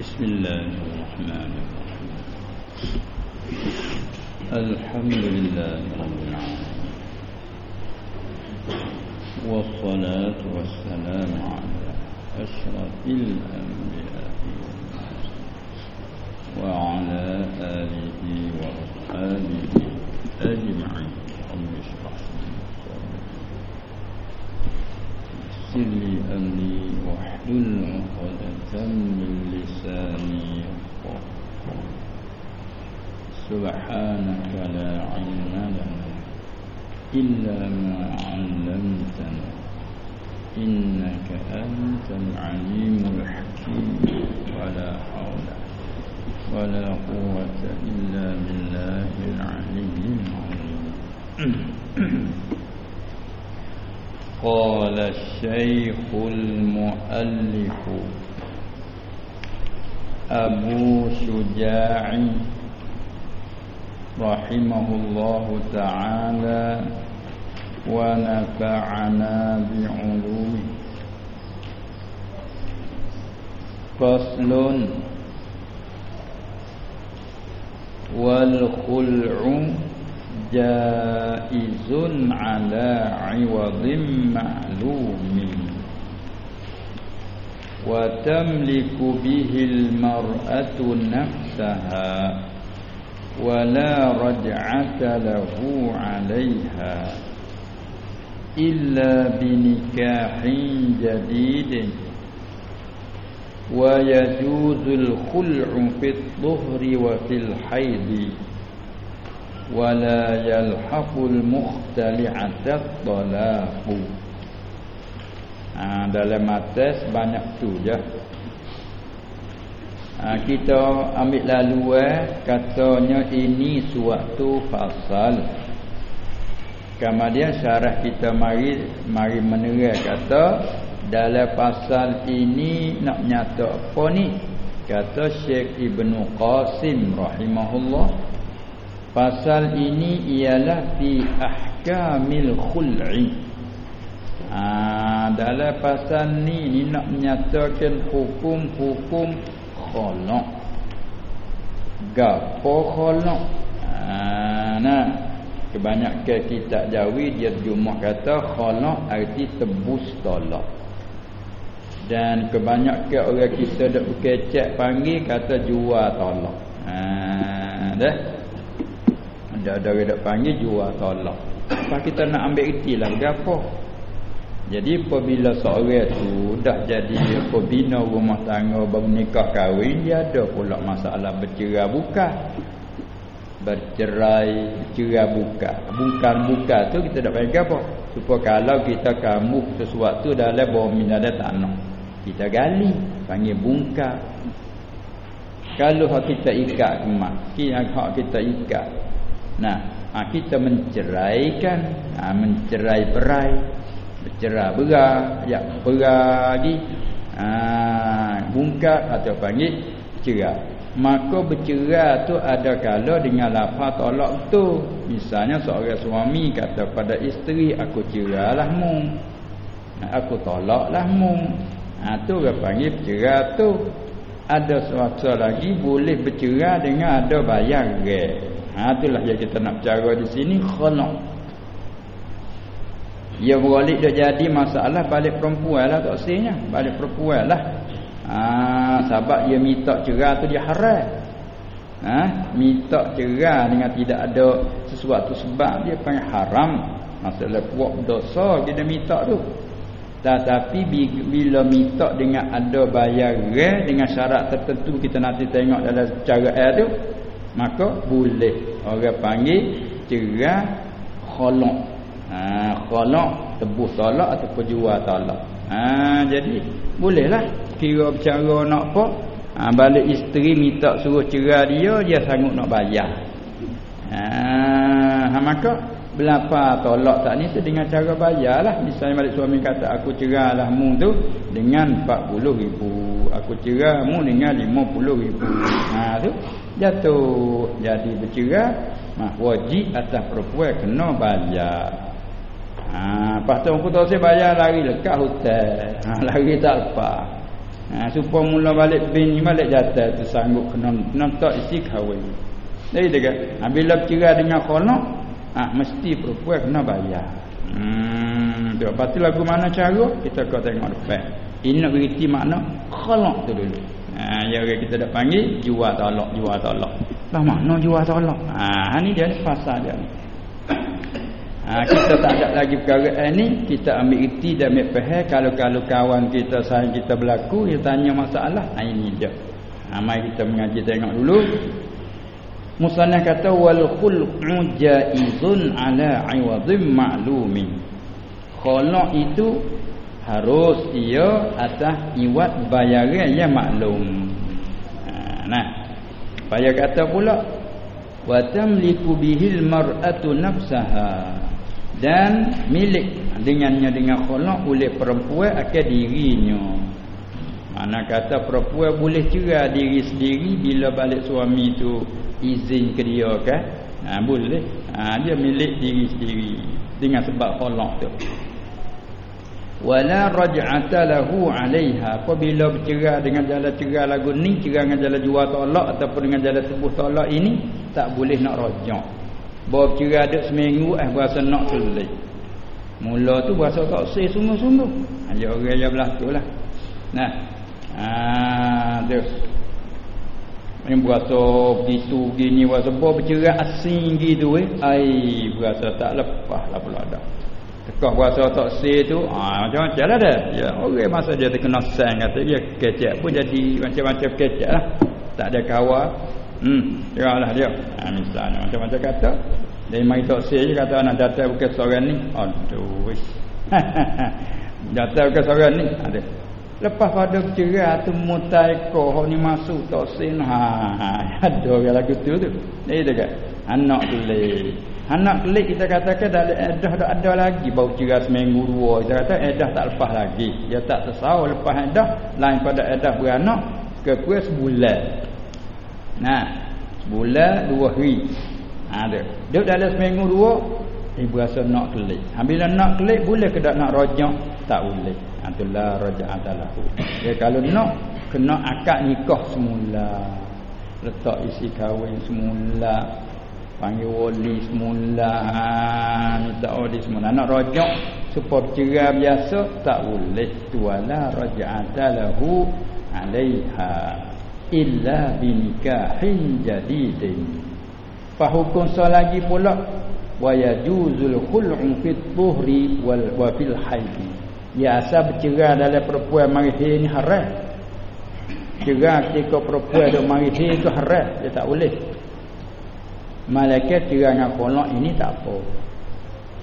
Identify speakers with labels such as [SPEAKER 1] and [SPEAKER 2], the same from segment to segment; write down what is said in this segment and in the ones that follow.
[SPEAKER 1] بسم الله الرحمن الرحيم. الحمد لله رب العالمين. والصلاة والسلام على أشرف الأنبياء وعلى آله وأصحابه أجمعين. رب اشرح لي صدري يسر لي أمري واحلل عقدة من لساني سبحانك لا علم لنا إلا ما علمتنا إنك أنت العليم الحكيم. ولا حول ولا قوة إلا بالله العلي العظيم. قال الشيخ المؤلف أبو شجاع رحمه الله تعالى ونفعنا بعلومه. فصل والخلع جائز على عوض معلوم. وتملك به المرأة نفسها ولا رجعة له عليها إلا بنكاح جديد. ويجوز الخلع في الظهر وفي الحيض. wala yalhaqul mukhtali'atat talaqu. Ah dalam matas banyak tu je. Ha, kita ambil lalu eh katanya ini suatu fasal kemudian syarah kita mari mari menerai kata dalam pasal ini nak nyata apa ni? Kata Syekh Ibn Qasim rahimahullah. Pasal ini ialah fi ahkamil khul'i. Ha, dalam pasal ni ni nak menyatakan hukum-hukum khalaq. Gapo khalaq? Ha, nah. Kebanyakan kitab Jawi dia cuma kata khalaq arti tebus tolak. Dan kebanyakan orang kita dak berkecek panggil kata jual tolak. Ha, dah ada ada nak panggil jual tolak. Apa kita nak ambil lah berapa jadi apabila seorang tu dah jadi pembina rumah tangga baru nikah kahwin dia ada pula masalah bercerai buka. Bercerai cerai buka. Bukan buka tu kita nak panggil apa. Supaya kalau kita kamu sesuatu dalam bawah minada tanah kita gali panggil bungka kalau kita ikat kemak kita ikat Nah, ha, kita menceraikan, ha, mencerai berai, bercerai berai, ya beragi, ha, bungkat atau panggil cerai. Maka bercerai tu ada kala dengan lafaz tolak tu. Misalnya seorang suami kata pada isteri aku cerailah mu. Aku tolaklah mu. Ha tu orang panggil bercerai tu. Ada suatu lagi boleh bercerai dengan ada bayar gas. Ha itulah yang kita nak cara di sini khalaq. Ya berbalik dah jadi masalah balik perempuan lah tak sihnya. Balik perempuan lah. Ha, sebab dia minta cerai tu dia haram. Ha, minta cerai dengan tidak ada sesuatu sebab dia panggil haram. Masalah puak dosa dah minta tu. Tetapi bila minta dengan ada bayar dengan syarat tertentu kita nanti tengok dalam cara air tu maka boleh orang panggil cerai khalaq ha khalaq tebus talak ataupun jual talak ha jadi bolehlah. Kira bercara nak apa? Ha, balik isteri minta suruh cerai dia dia sanggup nak bayar. Ha, ha maka Berapa tolak tak ni tu dengan cara bayar lah. Misalnya balik suami kata aku cerai lah mu tu dengan 40 ribu. Aku cerai mu dengan 50 ribu. Ha tu jatuh jadi bercerai. Mah wajib atas perempuan kena bayar. Ha lepas tu aku tahu saya bayar lari lekat hotel. Ha lari tak apa. Ha supaya mula balik bin ni balik jatuh tu sanggup kena kena tak isi kahwin. Jadi dia ha, bila bercerai dengan kholok, ha, mesti perempuan kena bayar. Hmm, tu pasti lagu mana cara? Kita kau tengok depan. Ini nak beriti makna kholok tu dulu. Ha, ya kita dah panggil jual tolak, jual tolak. Lah makna jual tolak? Ha, ni dia ni pasal dia ni. Ha, kita tak ada lagi perkara ini kita ambil iti dan ambil faham kalau kalau kawan kita sayang kita berlaku dia tanya masalah ha, ini dia ha, mari kita mengaji tengok dulu Musannah kata wal khul'u jaizun ala iwadhim ma'lumin khalaq itu harus ia atas iwat bayaran yang maklum. Ha, nah. Bayar kata pula wa tamliku bihil mar'atu nafsaha. Dan milik dengannya dengan khulaq oleh perempuan akan dirinya mana kata perempuan boleh cerai diri sendiri bila balik suami tu izin ke dia kan ha, boleh ha, dia milik diri sendiri dengan sebab khulaq tu wala raj'ata lahu 'alaiha apabila bercerai dengan jalan cerai lagu ni cerai dengan jalan jual tolak ataupun dengan jalan tebuh tolak ini tak boleh nak rajak Bawa bercerai ada seminggu eh berasa nak tulis. Mula tu berasa tak sih sungguh-sungguh. Ada orang yang belah tu lah. Nah. Ah, tu. Yang berasa begitu gini berasa bawa bercerai asing gitu eh. Ai berasa tak lepas lah pula dah. Tekah berasa tak sih tu, ah macam-macam lah dah. Ya, orang masa dia terkena sang kata dia kecek pun jadi macam-macam kecek lah. Tak ada kawal. Hmm, lah dia. Ha, misalnya macam-macam kata. Dari mai tok saya je kata anak datang bukan seorang ni. Aduh. datang bukan seorang ni. Ada. Lepas pada bercerai tu mutai ko ni masuk tok sin ha ada orang lagu tu tu. Ni dekat anak kelik. Anak kelik kita katakan dah edah dah ada lagi bau cerai seminggu dua. Kita kata edah tak lepas lagi. Dia tak tersau lepas edah lain pada edah beranak ke kuih sebulan. Nah, sebulan dua hari. Ha dia. Dia dalam seminggu dua ibu rasa nak kelik. Ha, bila nak kelik boleh ke tak nak rojak? Tak boleh. Adalah. Dia kalau nak kena akad nikah semula. Letak isi kahwin semula. Panggil wali semula. Ha minta wali semula. Nak rojak supaya cerai biasa tak boleh. Tuala rojak adalah alaiha illa binikahin jadidin fa hukum lagi pula wa yajuzul khul'u fit tuhri wal wa fil haid ya asal bercerai dalam perempuan marih ni haram cerai ketika perempuan duk marih itu haram dia tak boleh malaikat cerai dengan khul'u ini tak apa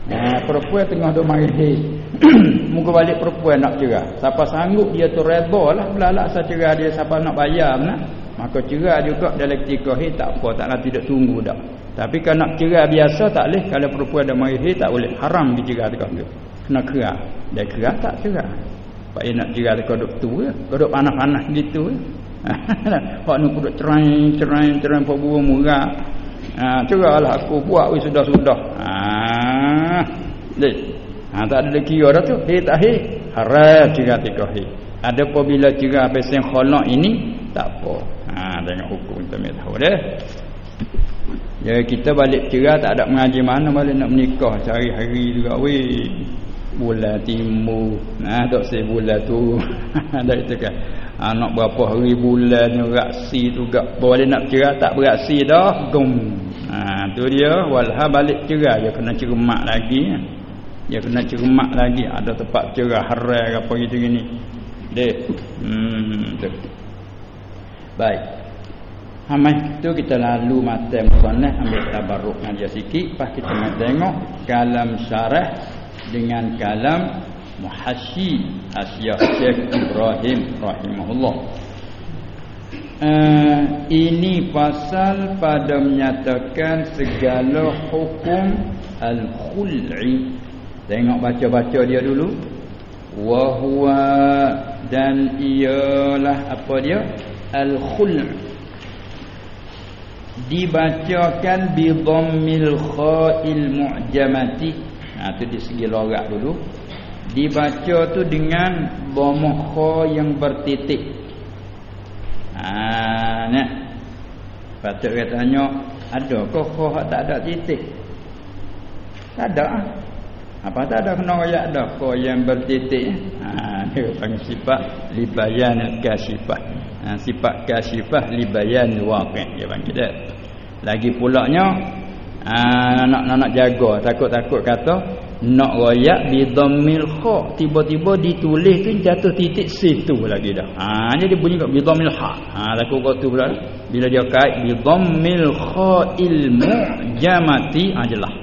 [SPEAKER 1] Nah, perempuan tengah duk mari. Muka balik perempuan nak cerai. Siapa sanggup dia tu redha lah belalak sa cerai dia siapa nak bayar nak. Maka cerai juga dalam ketika hi tak apa, taklah tidak tunggu dak. Tapi kalau nak cerai biasa tak boleh kalau perempuan dah mari tak boleh. Haram dicerai dekat tu. Kena kerak. Dia kerak tak cerai. Pak nak dekat duk tu ya. Duk panas-panas gitu ya. Pak nak duk cerai, cerai, cerai pak buah murah. Ha, cerahlah aku buat wis sudah-sudah. Ha. Dek. Ha, tak ada kira dah tu. Hei tak hei. Haram cerah tikah hei. Ada apabila cerah pesen kholak ini tak apa. Ha, tengok hukum kita mai tahu deh. Ya kita balik cerah tak ada mengaji mana balik nak menikah cari hari juga weh. Bulan timur. Nah, tak se bulan tu. Ada itu kan anak berapa hari bulan raksi tu gak boleh nak cerai tak beraksi dah. Gum ha tu dia. Walha balik cerai dia kena cermak lagi. Dia kena cermak lagi. Ada tempat cerai haram apa gitu gini. Dek hmm tu. Baik. Hamai tu kita lalu mata musannah ambil tabarruk dia sikit. Pas kita nak tengok kalam syarah dengan kalam Muhasyi Asyik Syekh Ibrahim Rahimahullah. Uh, Ini pasal pada menyatakan segala hukum Al-Khul'i. Tengok baca-baca dia dulu. Wahuwa dan ialah apa dia? Al-Khul' Dibacakan Bidhammil kha'il mu'jamati ha, itu di segi lorak dulu. Dibaca tu dengan kha yang bertitik. Ha nah patut kita tanya ada ke kha tak ada titik? Tak ada. Apa tak ada kena ayat ada kha yang bertitik. Ha dia panggil sifat libayan kasifah ha, sifat kasifah libayan waqi' dia panggil dia. Lagi pulaknya ha, nak nak nak jaga. Takut-takut kata nak royak bi dhammil kha tiba-tiba ditulis tu jatuh titik situ lagi dah. Ha jadi bunyi kat bi dhammil ha. Ha takut kau tu pula. Bila dia kait bi dhammil kha ilmu jamati ha jelas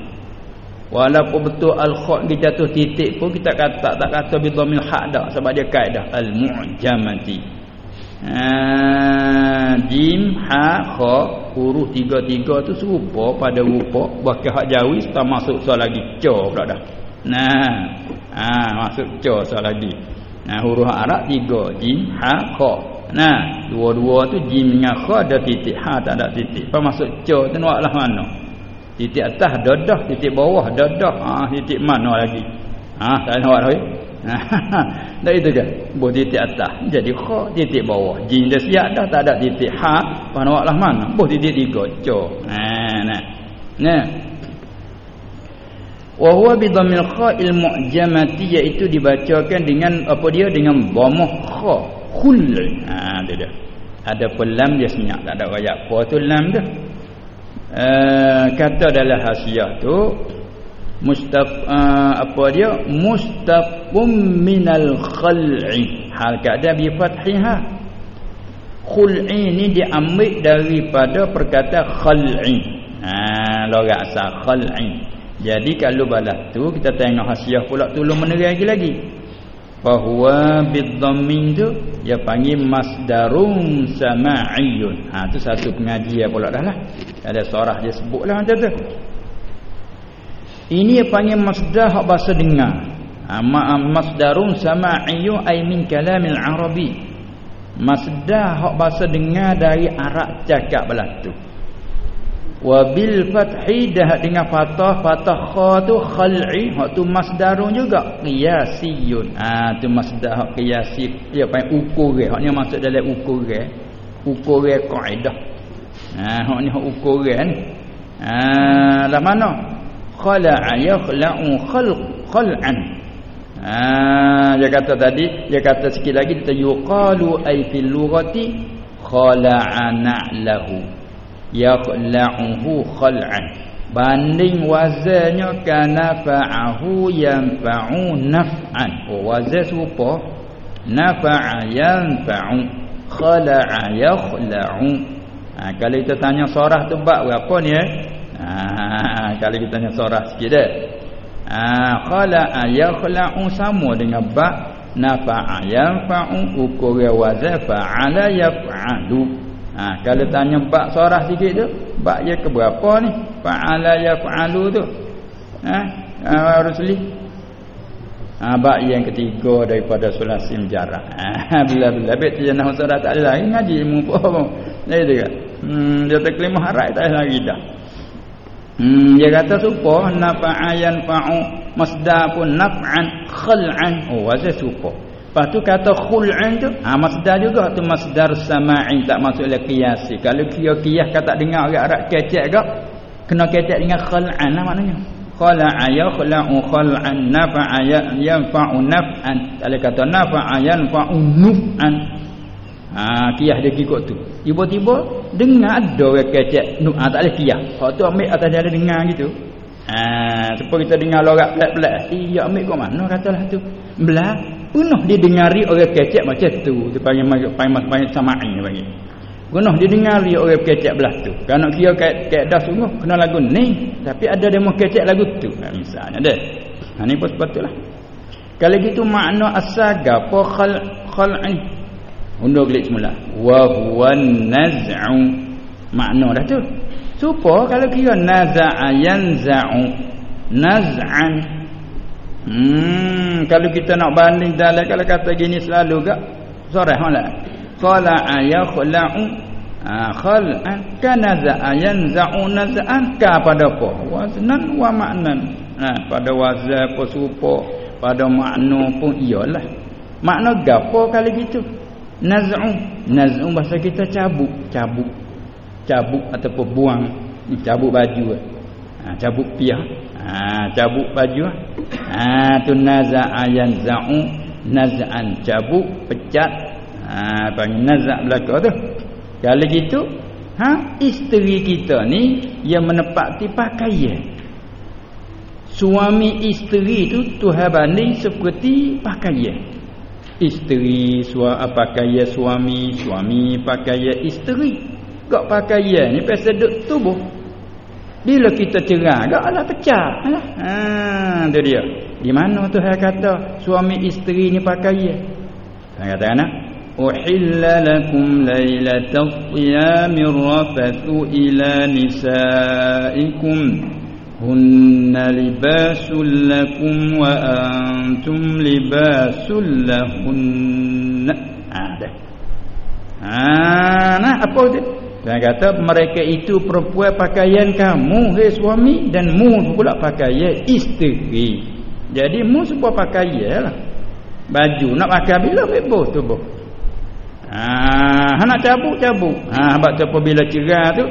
[SPEAKER 1] walaupun betul al kha dia jatuh titik pun kita kata tak kata bi dhammil ha dah sebab dia kait dah. Al mu'jamati ha jim ha kha huruf tiga-tiga tu serupa pada rupa. Bahkan hak jawi tak masuk soal lagi ca pula dah. Nah ha masuk ca soal lagi. Nah huruf arab tiga jim ha kha. Nah dua-dua tu jim dengan kha ada titik ha tak ada titik. Apa masuk ca tu naklah mana? Titik atas dadah titik bawah dadah ha titik mana lagi? Ha tak nak lagi Dah itu kan Buat titik atas Jadi kha titik bawah. Jin dah siap dah Tak ada titik ha. Pada lah mana? Buat titik tiga Cok. Nah. Nah. Nah Wahuwa bidhamil kha'il mu'jamati Iaitu dibacakan dengan Apa dia? Dengan dhamah kha Khul. Haa tu dia. Ada pelam dia senyap. Tak ada rakyat. Apa tu lam tu uh, Kata dalam hasiah tu mustaf uh, apa dia? Mustafum minal khal'i. Hal keadaan bi fathiha khul'i ni diambil daripada perkataan khal'i. Ha logat asal khal'i. Jadi kalau balas tu kita tengok hasiah pula tolong menerang lagi lagi. Bahwa bidhammin tu dia panggil masdarum sama'iyun ha tu satu pengajian pula dah lah. Ada sorah dia sebutlah macam tu ini yang panggil masdar hak bahasa dengar. Ha, masdarun sama'iyyu ay min kalamil arabi. Masdar hak bahasa dengar dari Arab cakap belah tu. Wa bil fathi dah dengan fathah fathah kha tu khal'i hak tu masdarun juga qiyasiyun. Ha, tu masdar hak qiyasi dia panggil ukur hak ni masuk dalam ukur ukur kaedah. Ha hak ni hak ukur ni. Ah ha, lah mana? Khala'a yakhla'u khalq khal'an. Ha dia kata tadi dia kata sikit lagi kita yuqalu ay fil lughati khala'a na'lahu. Yakhla'uhu khal'an. Banding wazannya kana fa'ahu yanfa'u naf'an. Oh wazan serupa. Nafa'a yanfa'u khala'a yakhla'u. Ha, kalau kita tanya sorah tu bab berapa ni eh Kalau kita tanya sorah sikit dah. Ha, khala yakhla'u sama dengan ba nafa'a yanfa'u ukur wazan fa'ala yaf'alu. Ha, kalau tanya ba sorah sikit tu, ba ya ke berapa ni? Fa'ala yaf'alu tu. Ha, ha Rusli. Ha, ba yang ketiga daripada sulasim jarak. Ha, bila-bila bet dia nak sorah tak lagi ngaji ilmu apa. Dia dia. Hmm, dia tak harat tak lagi dah. Hmm, dia kata supa nafa'ayan fa'u masdar pun naf'an khal'an. Oh, supa. Lepas tu kata khul'an tu, ha masdar juga tu masdar sama'i tak masuk dalam qiyasi. Kalau qiyas kata dengar orang Arab kecek gak, kena kecek dengan khal'an lah maknanya. Khala'a yakhla'u khal'an nafa'a yanfa'u naf'an. Kalau kata nafa'a yanfa'u nuf'an. Ha kiyah dia ikut tu. Tiba-tiba dengar ada orang kecek nu ha, tak boleh kiyah. Hak tu ambil atas dia dengar gitu. Ha supaya kita dengar lorak pelat-pelat. Iya ambil kau mana katalah tu. Belah penuh didengari orang kecek macam tu. Tu panggil panggil panggil sama'i panggil. Penuh didengari orang kecek belah tu. Kalau kira kaedah sungguh kena lagu ni, tapi ada demo kecek lagu tu. Ha, misalnya deh. Ha ni pun sepatutlah. Kalau gitu makna asal gapo khal khal'i Undur gelik semula. Wa huwa naz'u. Makna dah tu. Supa kalau kira naza'a yanza'u. Naz'an. Hmm, kalau kita nak banding dalam kalau kata gini selalu gak sorah lah. Qala ayakhla'u ah khal'an kana za'a yanza'u naz'an ka pada apa? Waznan wa ma'nan. Nah, pada wazan apa supa pada makna pun iyalah makna gapo kali gitu naz'u. Naz'u bahasa kita cabuk cabuk cabuk ataupun buang. Ni cabuk baju ha, cabuk piah. Ha, cabuk baju ha, tu naza'a yanza'u. Naz'an cabuk pecat. Ha, panggil naz'a belaka tu. Kalau gitu ha, isteri kita ni yang menepati pakaian. Suami isteri tu Tuhan banding seperti pakaian. Isteri suami pakaian suami, suami pakaian isteri. Gak pakaian ni pasal duk tubuh. Bila kita cerah, gak ala pecah. Ha, tu dia. Di mana Tuhan kata suami isteri ni pakaian? Tuhan kata anak Uhilla lakum lailatul qiyamir rafathu ila nisaikum هن لباس لكم وأنتم لباس لهن ada ha nah apa tu dia kata mereka itu perempuan pakaian kamu hai suami dan mu pula pakaian isteri jadi mu sebuah pakaian lah baju nak pakai bila bebas tu boh ha nak cabut cabut ha sebab tu bila cerah tu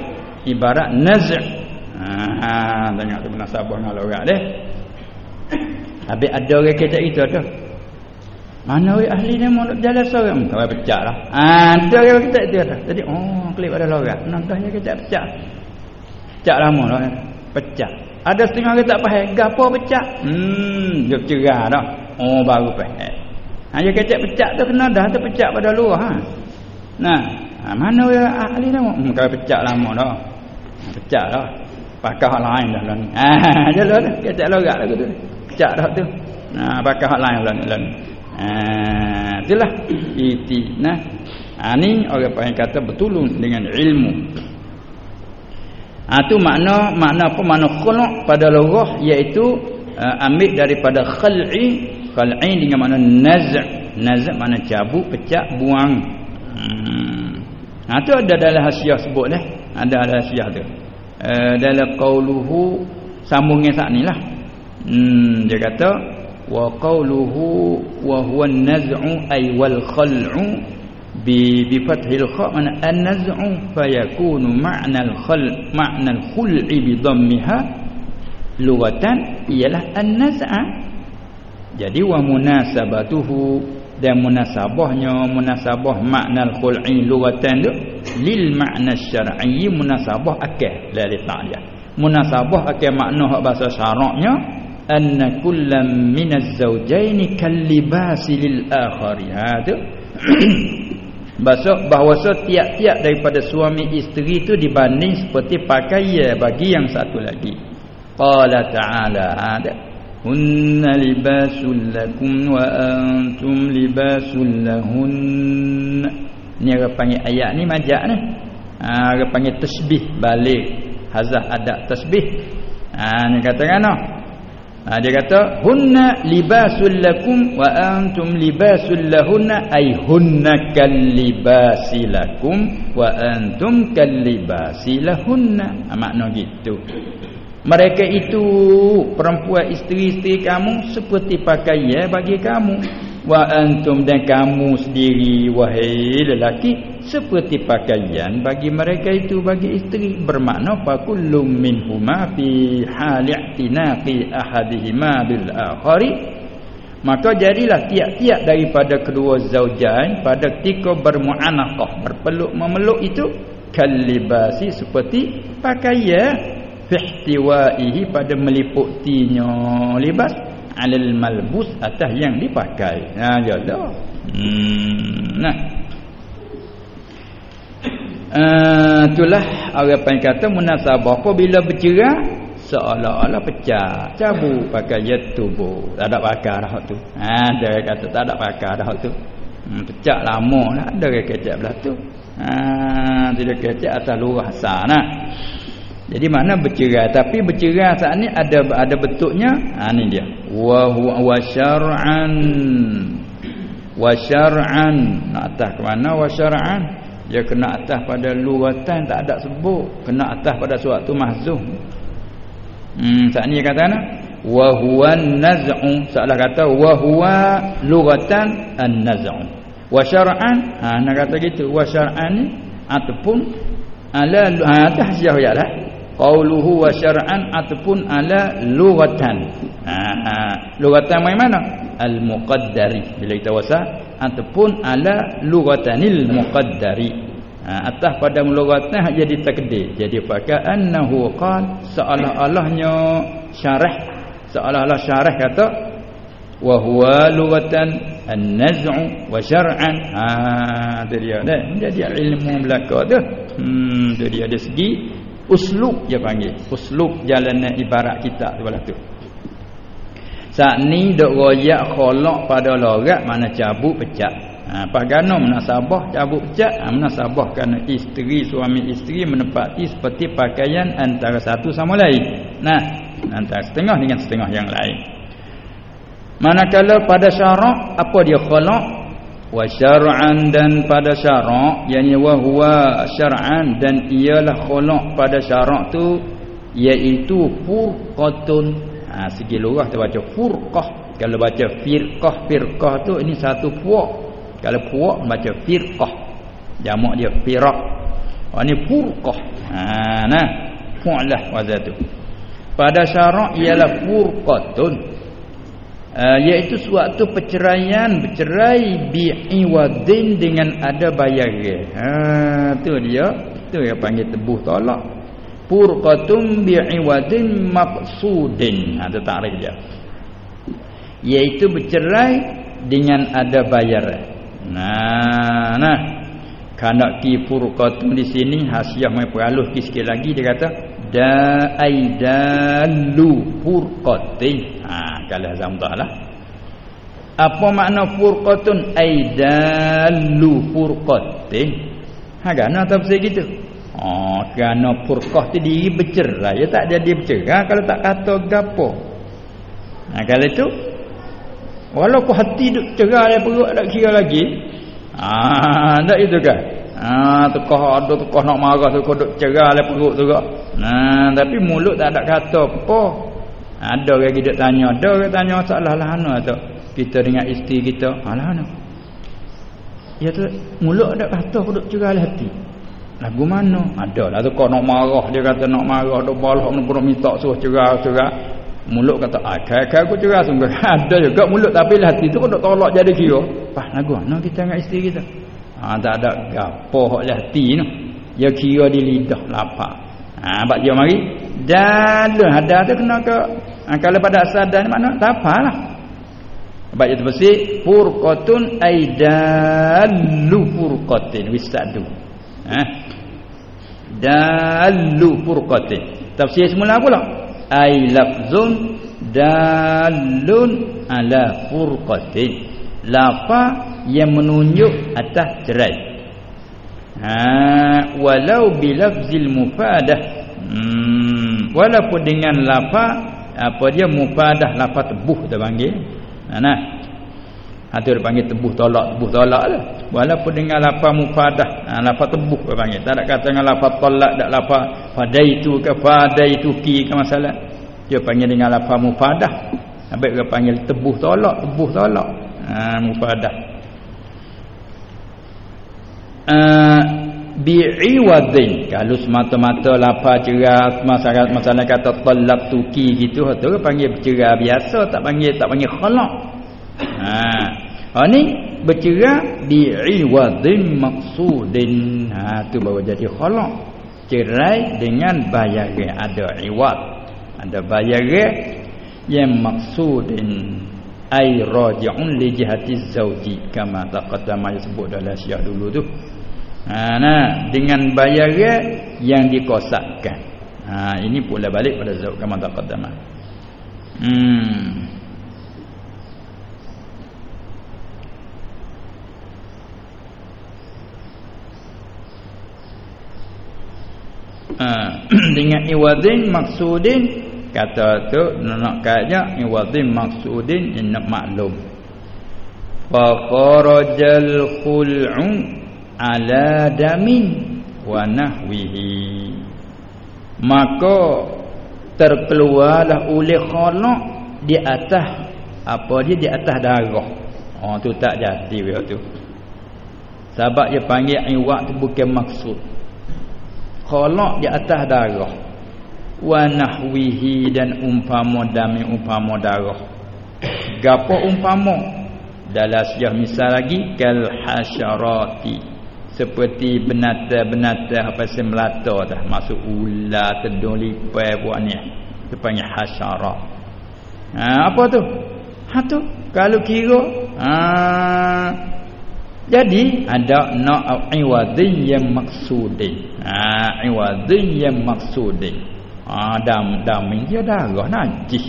[SPEAKER 1] ibarat naz' Ha, tengok tu munasabah dengan orang deh. Habis ada orang kata itu tu. Mana orang ahli ni mau nak jalan seorang? Kau pecah lah. Ha, ada orang kata itu tu. Jadi, oh, klip ada lorang. Nantahnya kata pecah. Pecah lama lah. Pecah. Ada setengah orang tak faham. Gapa pecah? Hmm, dia cerah dah. Oh, baru faham. Ha, dia kata pecah tu kena dah. Tu pecah pada luar. Ha. Nah, ha, mana orang ahli ni mau? Hmm, kau pecah lama dah. Pecah dah pakah lain dah lah ni. Ah, jalan dah. Kecak lorak lagu tu. Kecak dah tu. Nah, pakah lain lah ni. Lah ni. Ah, itulah iti. Nah. Ah ni orang panggil kata betul dengan ilmu. Ah tu makna makna apa makna khulu' pada lughah iaitu uh, ambil daripada khal'i khal'i dengan makna naz' naz' makna cabut pecah buang. Hmm. Ah tu ada dalam hasiah sebut dah. Ada dalam hasiah tu. Eh, dalam qauluhu sambungnya saat ni lah. Hmm, dia kata wa qauluhu wa huwa an-naz'u ay wal khal'u bi bi fathil kha mana an-naz'u fa yakunu ma'na al-khal ma'na al-khul'i bi dhammiha lughatan ialah an-naz'a. Jadi wa munasabatuhu dan munasabahnya munasabah makna al-khul'i lughatan tu lil makna syar'i munasabah akal la li ta'liyah munasabah akal makna hak bahasa syaraknya anna kullam min az-zawjaini kallibasi lil akhari. Ha tu. Bahasa bahawa tiap-tiap daripada suami isteri itu dibanding seperti pakaian bagi yang satu lagi. Qala ta'ala ada hunna libasul lakum wa antum libasul lahun ni orang panggil ayat ni majak ni. Ha, orang panggil tasbih balik. Hazah ada tasbih. Ha, ni kata kan ha, dia kata hunna libasul lakum wa antum libasul lahunna. Ay hunna kal libasilakum wa antum kal libasilahunna ha, makna gitu mereka itu perempuan isteri-isteri kamu seperti pakaian bagi kamu. Wa antum dan kamu sendiri wahai lelaki seperti pakaian bagi mereka itu bagi isteri. Bermakna fa kullu minhuma fi hali i'tinaqi ahadihima bil akhari maka jadilah tiap-tiap daripada kedua zaujain pada ketika bermuanaqah berpeluk memeluk itu kalibasi seperti pakaian fihtiwaihi pada meliputinya libas alal malbus atas yang dipakai. Ha jadah hmm nah. Uh, itulah orang panggil kata munasabah. Apabila bercerai seolah-olah pecah. Cabut pakai jet tubuh. Tak ada pakai dah tu. Ha ada kata tak ada pakai dah tu. Hmm, pecah lama lah. Ada kecap belah tu. Ha tidak kecap atas lurah sana jadi mana bercerai tapi bercerai saat ni ada ada bentuknya ha ni dia. Wa huwa syar'an. Wa syar'an. Nak atas ke mana wa syar'an? Dia kena atas pada luatan tak ada sebut. Kena atas pada suatu mahzuf. Hmm saat ni dia kata mana wa huwa an-naz'u salah kata wa huwa lughatan an-naz'u. Wa syar'an ha nak kata gitu. Wa syar'an ataupun ala ha tahsiyah ya lah qauluhu wa syar'an ataupun ala lughatan. Ha, ha. Lughatan mana? Al-muqaddari. Bila kita wasa ataupun ala lughatanil muqaddari. Ha, atas pada lughatan jadi takdir. Jadi pakai annahu qal? Seolah-olahnya syarah seolah-olah syarah kata wa huwa lughatan an-naz'u wa syar'an. Ha dia. Dah jadi ilmu belaka tu. Hmm dia. Ada segi uslub dia panggil. Uslub jalanan ibarat kita tu tu. Saat ni dok royak kholak pada logat mana cabut pecah. Ha, pagano menasabah cabut cat ha, menasabah kerana isteri suami isteri menepati seperti pakaian antara satu sama lain. Nah, antara setengah dengan setengah yang lain. Manakala pada syarak apa dia khalaq wa syar'an dan pada syarak yakni wa huwa syar'an dan ialah khalaq pada syarak tu iaitu furqatun. Ha segi lurah tu baca furqah. Kalau baca firqah firqah tu ini satu puak kalau puak baca firqah. Jamak dia firaq. Oh ni furqah. Ha nah. Fu'lah wazatu. Pada syarak ialah furqatun. Uh, iaitu suatu perceraian bercerai bi'iwadin dengan ada bayaran. Ha tu dia. Tu yang panggil tebuh tolak. Furqatun bi'iwadin maqsudin. Ha tu takrif dia. Iaitu bercerai dengan ada bayaran. Nah, nah. Kana ki furqatun di sini hasiah mai peralus ki sikit lagi dia kata da aidalu furqatin. Ha kalau zamdah lah. Apa makna furqatun aidalu furqatin? Ha kana tafsir gitu. Oh, kerana furqah tu diri bercerai, ya tak jadi bercerai kalau tak kata gapo. Nah, kalau itu Walaupun hati duk cerah dia perut tak kira lagi. Ah, tak itu kan. Ah, tekah ada tekah nak marah tu duk cerah dia perut tu. Nah, tapi mulut tak ada kata apa. Ada orang kita tanya, ada orang tanya masalah lah ana tu. Kita dengan isteri kita, alah ana. Ya tu mulut ada kata duk cerah hati. Lagu mana? Ada lah tu kau nak marah dia kata nak marah duk balah nak minta suruh cerah-cerah mulut kata ah kai-kai aku cerah sungguh ada juga mulut tapi hati tu kau nak tolak jadi kira pah lagu mana kita dengan isteri kita ha tak ada gapo hak hati tu ya kira di lidah lapar ha bab dia mari dan ada tu kena ke ha, kalau pada sadar ni mana tak apalah. Bab dia bersih furqatun aidalu furqatin. Wisadu ha? Dalu furqatin. Tafsir semula pula. Ay lafzun dalun ala furqatin. Lafa yang menunjuk atas cerai. Ha walau bilafzil mufadah. Hmm walaupun dengan lafa apa dia? Mufadah lafa tebuh dia panggil. Nah ha tu dia panggil tebuh tolak tebuh tolak lah. Walaupun dengan lafa mufadah ha, lafa tebuh dia panggil. Tak ada kata dengan lafa tolak tak lafa fadaitu ke fadaitu ki ke masalah. Dia panggil dengan lafa mufadah. Habis dia panggil tebuh tolak tebuh tolak. Ha mufadah uh, bi'iwadin kalau semata-mata lafa cerah masalah masalah kata talab tuki gitu tu panggil cerah biasa tak panggil tak panggil khalaq ha Ha ni bercerai bi'iwadin maqsudin. Ha tu baru jadi khalaq. Cerai dengan bayaran ada iwad. Ada bayaran yang maksudin ai raji'un li jihati zauji kama taqaddama disebut dalam syiah dulu tu. Ha nah dengan bayaran yang dikosakkan. Ha ini pula balik pada zauj kama taqaddama. Hmm. ha. dengan iwadin maksudin kata tu nak kaya iwadin maksudin ini maklum fa kharajal khul'u ala damin wa nahwihi. Maka terkeluarlah oleh khalaq di atas apa dia di atas darah. Oh tu tak jadi dia tu. Sebab dia panggil iwak tu bukan maksud. Khalaq di atas darah. Wa nahwihi dan umpama dami umpama darah. Gapo umpama? Dalam sejarah misal lagi kal hasyarati seperti benata-benata apa semelata dah masuk ular tedung lipai buat ni. Tu panggil hasyarat ha, apa tu? Ha tu. Kalau kira ha, jadi ada nak iwadin yang maksudin. Ha, iwadin yang maksudin. Ha, dam dam dia darah najis.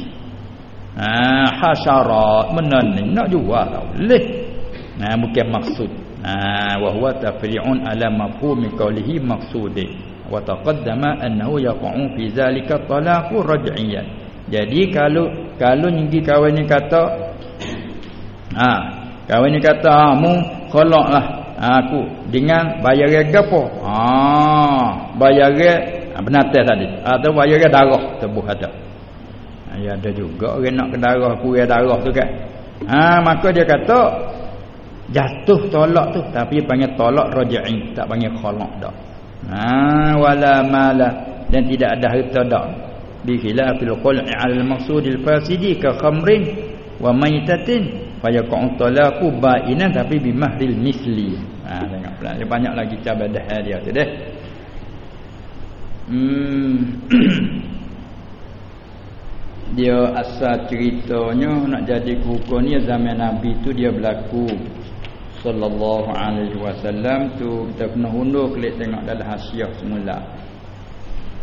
[SPEAKER 1] Ha, hasyarat menaning nak jual boleh ha, bukan maksud Ah, wa huwa tafri'un ala mafhumi qawlihi maqsudi wa taqaddama annahu yaqa'u fi zalika talaqu raj'iyyan jadi kalau kalau nyinggi kawan ni kata ha kawan ni kata ha mu koloklah aku dengan bayar gapo? Ha bayar benatai tadi. Atau bayar darah tebuh ada ya ada juga orang nak ke darah kurang darah tu kan. Ha maka dia kata jatuh tolak tu. Tapi panggil tolak raja'i tak panggil khalaq dak ha wala mala. Dan tidak ada harta dak bi khilafil qul'i 'ala al-maqsud al-fasidi ka khamrin wa maitatin fayaqa'u talaqu ba'inan tapi bi mahril misli. Ha tengok pula. Dia banyak lagi cabadah dia tu deh. Hmm. Dia asal ceritanya nak jadi hukum ni zaman nabi tu dia berlaku sallallahu alaihi wasallam tu kita pernah undur klik tengok dalam hasiah semula.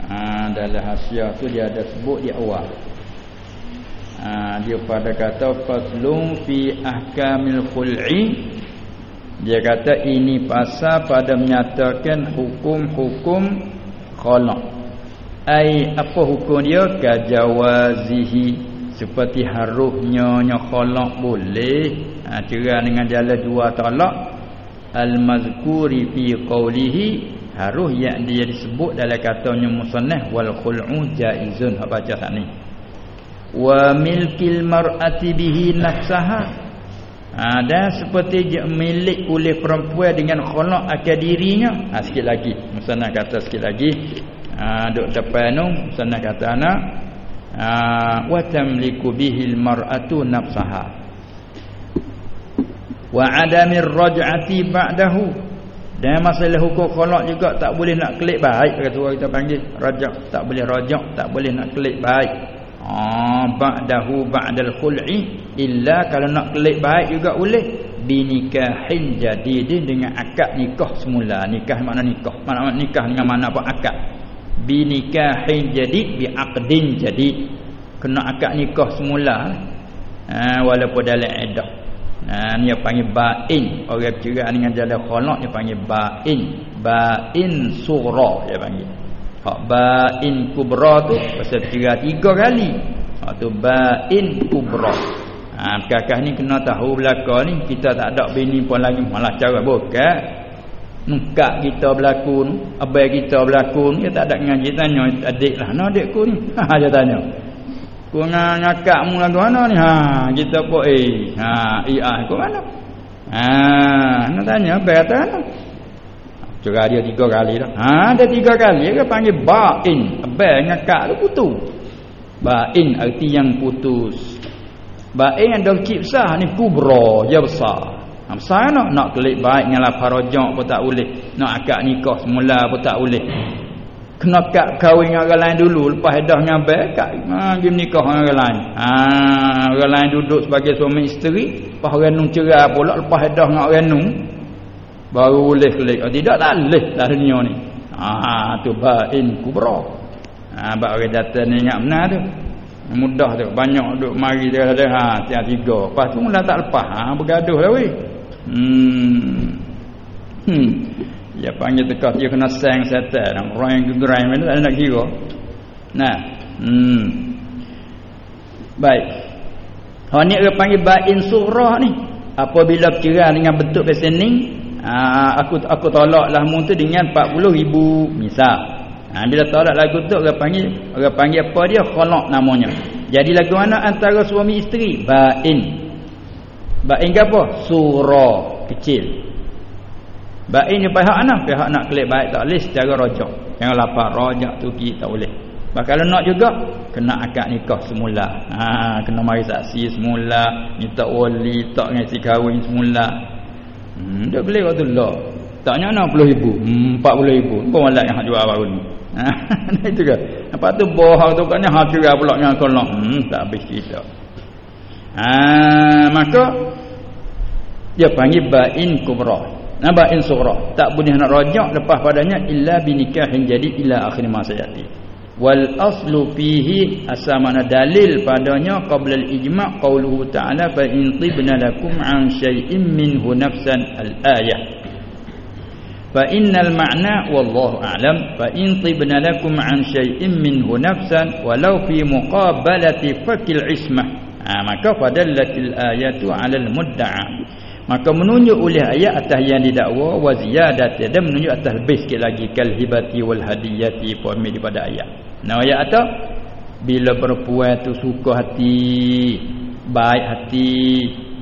[SPEAKER 1] Ha, dalam hasiah tu dia ada sebut di awal. Ha, dia pada kata faslun fi ahkamil khul'i dia kata ini pasal pada menyatakan hukum-hukum khalaq. Ai apa hukum dia kajawazihi seperti harusnya nya khalaq boleh. Ha, cerai dengan jalan dua talak al-mazkuri fi qawlihi. Harus yang dia disebut dalam katanya musannah wal khul'u jaizun. Apa baca sat ni. Wa milkil mar'ati bihi nafsaha. Ada ha, seperti milik oleh perempuan dengan khalaq akan dirinya. Ha, sikit lagi. Musannah kata sikit lagi. Ha, duk depan tu musannah kata anak wa tamliku bihi almar'atu nafsaha. Wa adamir raj'ati ba'dahu. Dan masalah hukum khalaq juga tak boleh nak kelik baik kata orang kita panggil. Rajak tak boleh rajak tak boleh nak kelik baik. Ah ba'dahu ba'dal khul'i. Illa kalau nak kelik baik juga boleh. Binikahin jadidin dengan akad nikah semula. Nikah makna nikah. Makna nikah dengan mana apa akad binikahin jadi biaqdin jadi. Kena akad nikah semula ha, walaupun dalam iddah ha, ni panggil bain. Orang bercerai dengan jalan khalaq dia panggil bain. Bain surah dia panggil. Hak bain kubra tu pasal bercerai tiga kali. Hak tu bain kubra. Ha, kakak ni kena tahu belakang ni kita tak ada bini pun lagi. Malah cara bukan Nukak kita berlakon Abai kita berlakon Dia tak ada ngaji tanya Adik lah Nah adikku ni. Ha dia tanya. Ku ngakak mu lagu mana ni? Ha kita pun eh Ha iya ku mana? Ha nak tanya Abai kata mana? Cura dia tiga kali dah. Ha dia tiga kali Dia panggil ba'in. Abai ngakak tu putus. Ba'in arti yang putus. Ba'in yang dah kipsah ni kubra Dia besar Besar nak nak kelik baik dengan lapar rojak pun tak boleh. Nak akad nikah semula pun tak boleh. Kena kat kahwin dengan orang lain dulu lepas dah nyampe kat ha pergi nikah dengan orang lain. Ha orang lain duduk sebagai suami isteri, lepas orang nung cerai pula lepas dah dengan orang nung baru boleh kelik. Oh, tidak tak boleh dalam dunia ni. Ha tu bain kubra. Ha bab orang datang ni ingat benar tu. Mudah tu banyak duk mari dia ada ha tiap tiga. Lepas tu mula tak lepas ha bergaduh lah weh. Hmm. Hmm. Ya panggil tekah dia kena sang setan. Orang yang gegerai mana tak nak kira. Nah. Hmm. Baik. Ha ni dia panggil bain surah ni. Apabila bercerai dengan bentuk macam ni, aa, aku aku tolaklah mu tu dengan 40 ribu misal. Ha, bila tolak lagu tu orang panggil orang panggil apa dia khalaq namanya. Jadi lagu mana antara suami isteri? Bain. Bain ke apa? Surah kecil. Bain ni pihak mana? Pihak nak kelip baik tak boleh secara rojak. Yang lapar rojak tu kita tak boleh. Bah, kalau nak juga kena akad nikah semula. Ha, kena mari saksi semula, minta wali, tak ngasi kahwin semula. Hmm, dah boleh waktu lah. Taknya 60 ribu, hmm, 40 ribu. Apa malah yang jual baru ni? Ha, itu kan. Lepas tu bohong tu kan hak kira pula yang kolong. Hmm, tak habis kita. Ha, maka dia panggil bain kubra. Nah, bain sughra. Tak boleh nak rajak lepas padanya illa binikahin jadi ila akhir masa yati wal aslu fihi asal mana dalil padanya qabla al ijma' qauluhu ta'ala fa in tibna lakum an shay'in minhu nafsan al ayah fa innal ma'na wallahu a'lam fa in tibna lakum an shay'in minhu nafsan walau fi muqabalati fakil ismah ha, maka fadallatil ayatu 'ala al mudda'a. Maka menunjuk oleh ayat atas yang didakwa wa ziyadat dan menunjuk atas lebih sikit lagi kal hibati wal hadiyati pemil daripada ayat. Nah ayat atau bila perempuan tu suka hati baik hati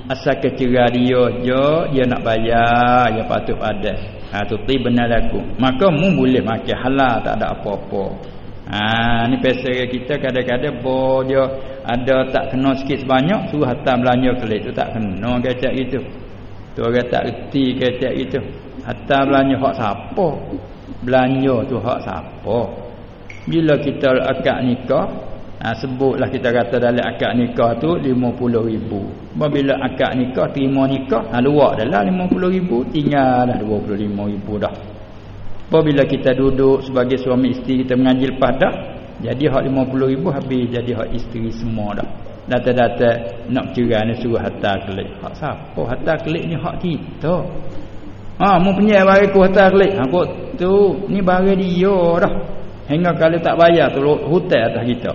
[SPEAKER 1] asal kecera dia je dia nak bayar dia patut ada ha tu benar aku maka mu boleh makan halal tak ada apa-apa. Ha ni pasal kita kadang-kadang bo dia ada tak kena sikit sebanyak suruh hantar belanja kelik tu tak kena kacak gitu Tu orang tak reti kata itu. Hatta belanja hak siapa? Belanja tu hak siapa? Bila kita akad nikah, ha, sebutlah kita kata dalam akad nikah tu 50 ribu. Bila akad nikah, terima nikah, ha, luar dah lah 50 ribu, tinggal dah 25 ribu dah. Bila kita duduk sebagai suami isteri kita mengaji lepas dah, jadi hak 50 ribu habis jadi hak isteri semua dah. Data-data nak cerai ni suruh hatta kelik. Hak siapa hatta kelik ni? Hak kita. Ha mu punya bagi ku hatta kelik. Ha kok tu ni bagi dia dah. Hingga kali tak bayar tu hutang atas kita.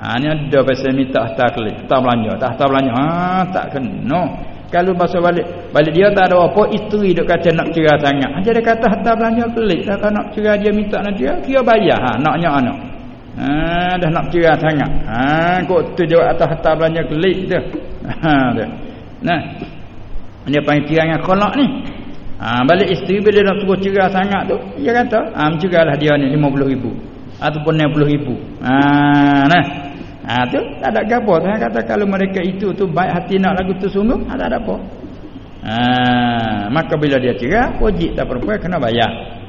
[SPEAKER 1] Ha ni ada pasal minta hatta kelik. Tak belanja tak hatta belanja. Ha tak kena. Kalau masa balik balik dia tak ada apa isteri duk kata nak cerai sangat. Ha, dia kata hatta belanja kelik. Tak nak cerai dia minta nak dia kira bayar. Ha naknya anak Ha dah nak cerah sangat. Ha kok tu jawab atas harta belanja kelik tu. Ha tu. Nah. Dia panggil cerah dengan kholak ni. Ha balik isteri bila nak suruh cerah sangat tu, dia kata, "Ha mencerahlah dia ni 50,000 ataupun 60,000." Ha nah. Ha tu tak ada gapo tu kata kalau mereka itu tu baik hati nak lagu tu sungguh, ha, tak ada apa. Ha maka bila dia cerah, wajib tak perempuan kena bayar.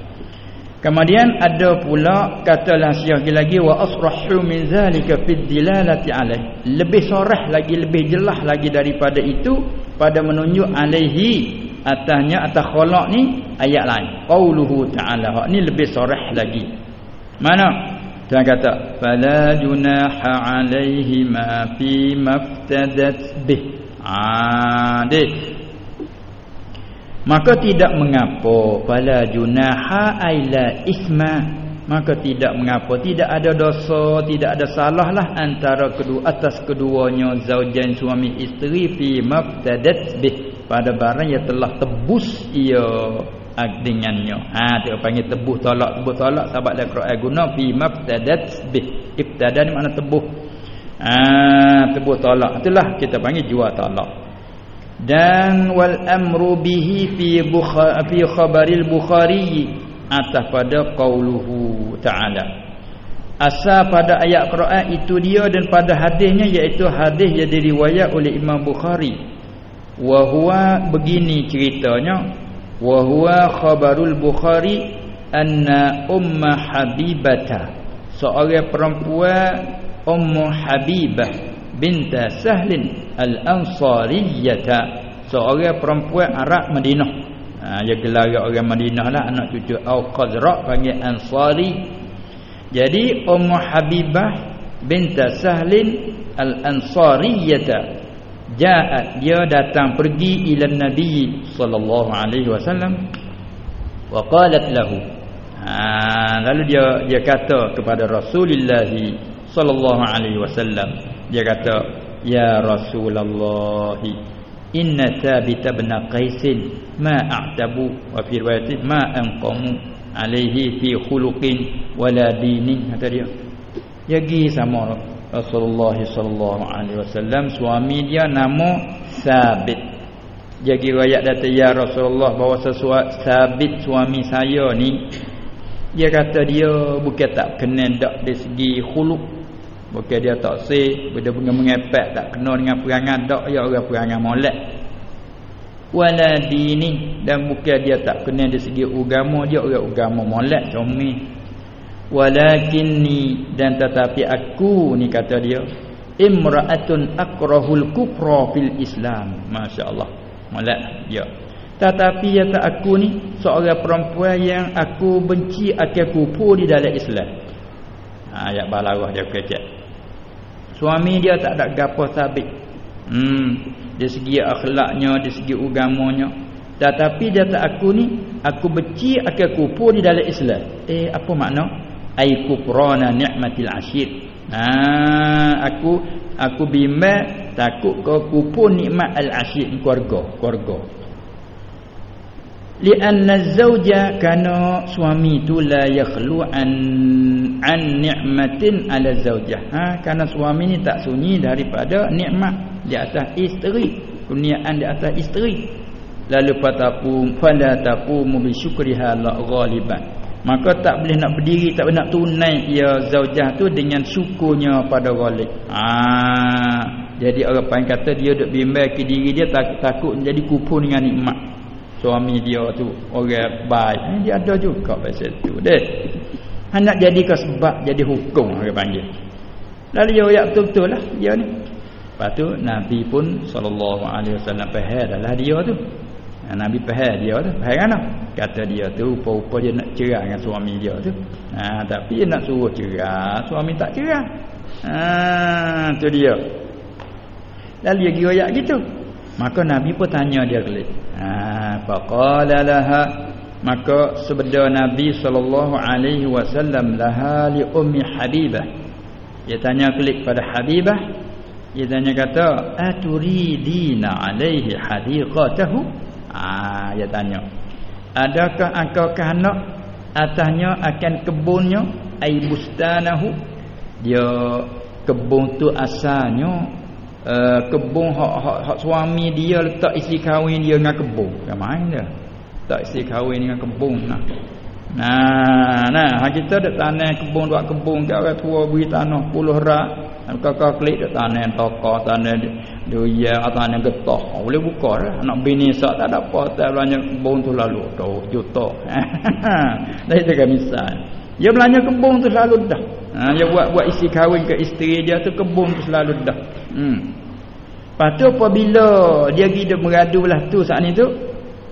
[SPEAKER 1] Kemudian ada pula kata lasiah lagi wa asrahu min zalika fid dilalati alaih. Lebih sorah lagi lebih jelas lagi daripada itu pada menunjuk alaihi atasnya atas khalaq ni ayat lain. Qauluhu ta'ala. Hak ni lebih sorah lagi. Mana? Tuhan kata fala junaha alaihi ma fi maftadat bih. Ah, maka tidak mengapa pala junaha aila isma. Maka tidak mengapa tidak ada dosa tidak ada salah lah antara kedua atas keduanya zaujan suami isteri fi mabtadat bih. Pada barang yang telah tebus ia dengannya. Ha dia panggil tebus tolak tebus tolak sahabat dalam Quran guna fi mabtadat bih. Ibtada ni makna tebus ha tebus tolak. Itulah kita panggil jual tolak dan wal amru bihi fi bukhari fi khabaril bukhari atas pada qauluhu ta'ala. Asal pada ayat Quran itu dia dan pada hadisnya iaitu hadis yang diriwayat oleh Imam Bukhari. Wa huwa begini ceritanya. Wa huwa khabarul bukhari anna umma habibata. Seorang perempuan ummu habibah binta Sahlin Al-Ansariyata. Seorang perempuan Arab Madinah. Ha dia gelar orang Madinah lah anak cucu Al-Qazra panggil Ansari. Jadi Ummu Habibah binta Sahlin Al-Ansariyata. Ja'at dia datang pergi ila Nabi sallallahu alaihi wasallam. Wa qalat lahu. Ha, lalu dia dia kata kepada Rasulullah sallallahu alaihi wasallam. Dia kata ya rasulullah inna thabit ibn qais ma a'tabu wa fi riwayat ma anqamu alaihi fi khuluqin wala dinin. Kata dia pergi sama Rasulullah sallallahu alaihi wasallam suami dia nama Sabit jadi riwayat data ya Rasulullah bahawa sesuatu Sabit suami saya ni dia kata dia bukan tak kenal dak dari segi khuluq bukan dia tak sih benda bunga mengepek tak kena dengan perangai dak ya orang perangai molek. Wala dini dan bukan dia tak kenal dari segi agama dia orang agama molek comel. Walakinni dan tetapi aku ni kata dia imra'atun akrahul kufra fil islam. masya-Allah molek dia. Tetapi ya tak aku ni seorang perempuan yang aku benci akan kufur di dalam Islam. Ha, ayat balarah dia kecek suami dia tak ada gapo sabit. Hmm dari segi akhlaknya dari segi agamanya tetapi dia tak aku ni aku benci akan kufur di dalam Islam. Eh apa makna? Ai kufrana ni'matil ashir ha, aku aku bimbang takut kau kufur nikmat al-ashir keluarga keluarga lianna zauja kana suami tu la yakhlu an an ni'matin ala zaujah ha karena suami ni tak sunyi daripada nikmat di atas isteri. Kurniaan di atas isteri. Lalu patapu fala taqumu bi syukriha la ghaliban. Maka tak boleh nak berdiri tak boleh nak tunai ia zaujah tu dengan syukurnya pada ghalib ha jadi orang paling kata dia duk bimbang ke diri dia takut takut menjadi kupur dengan nikmat suami dia tu orang baik. Eh, dia ada juga pasal tu deh. Hendak jadi ke sebab jadi hukum orang panggil. Lalu dia ayat betul-betul lah dia ni. Lepas tu Nabi pun sallallahu alaihi wasallam faham adalah dia tu. Nabi faham dia tu faham kan kata dia tu rupa-rupa dia nak cerai dengan suami dia tu. Ha, tapi dia nak suruh cerai suami tak cerai ha, tu dia. Lalu dia ayat gitu maka Nabi pun tanya dia kelik ha faqala laha. Maka sebeda Nabi sallallahu alaihi wasallam laha li ummi habibah. Dia tanya kelik pada habibah. Dia tanya kata aturidina alaihi hadiqatahu? Ah dia tanya adakah engkau kehendak atasnya akan kebunnya ai bustanahu? Dia kebun tu asalnya uh, kebun hak, hak hak suami dia letak isi kahwin dia dengan kebun. Kan main dia. Tak isi kahwin dengan kebun. Nah. Nah nah. Ha kita dak tanah kebun dua kebun ke orang tua beri tanah puluh rak. Kakak klik dak tanah toko tanah dia tanah getah. Oh, boleh buka dah nak bini sak tak ada apa. Tak belanja kebun tu lalu. Tu juta. Dah itu kan misal. Dia belanja kebun tu selalu dah. Ha, dia buat buat isi kahwin ke isteri dia tu kebun tu selalu dah Hmm. Lepas tu apabila dia pergi beradu lah tu saat ni tu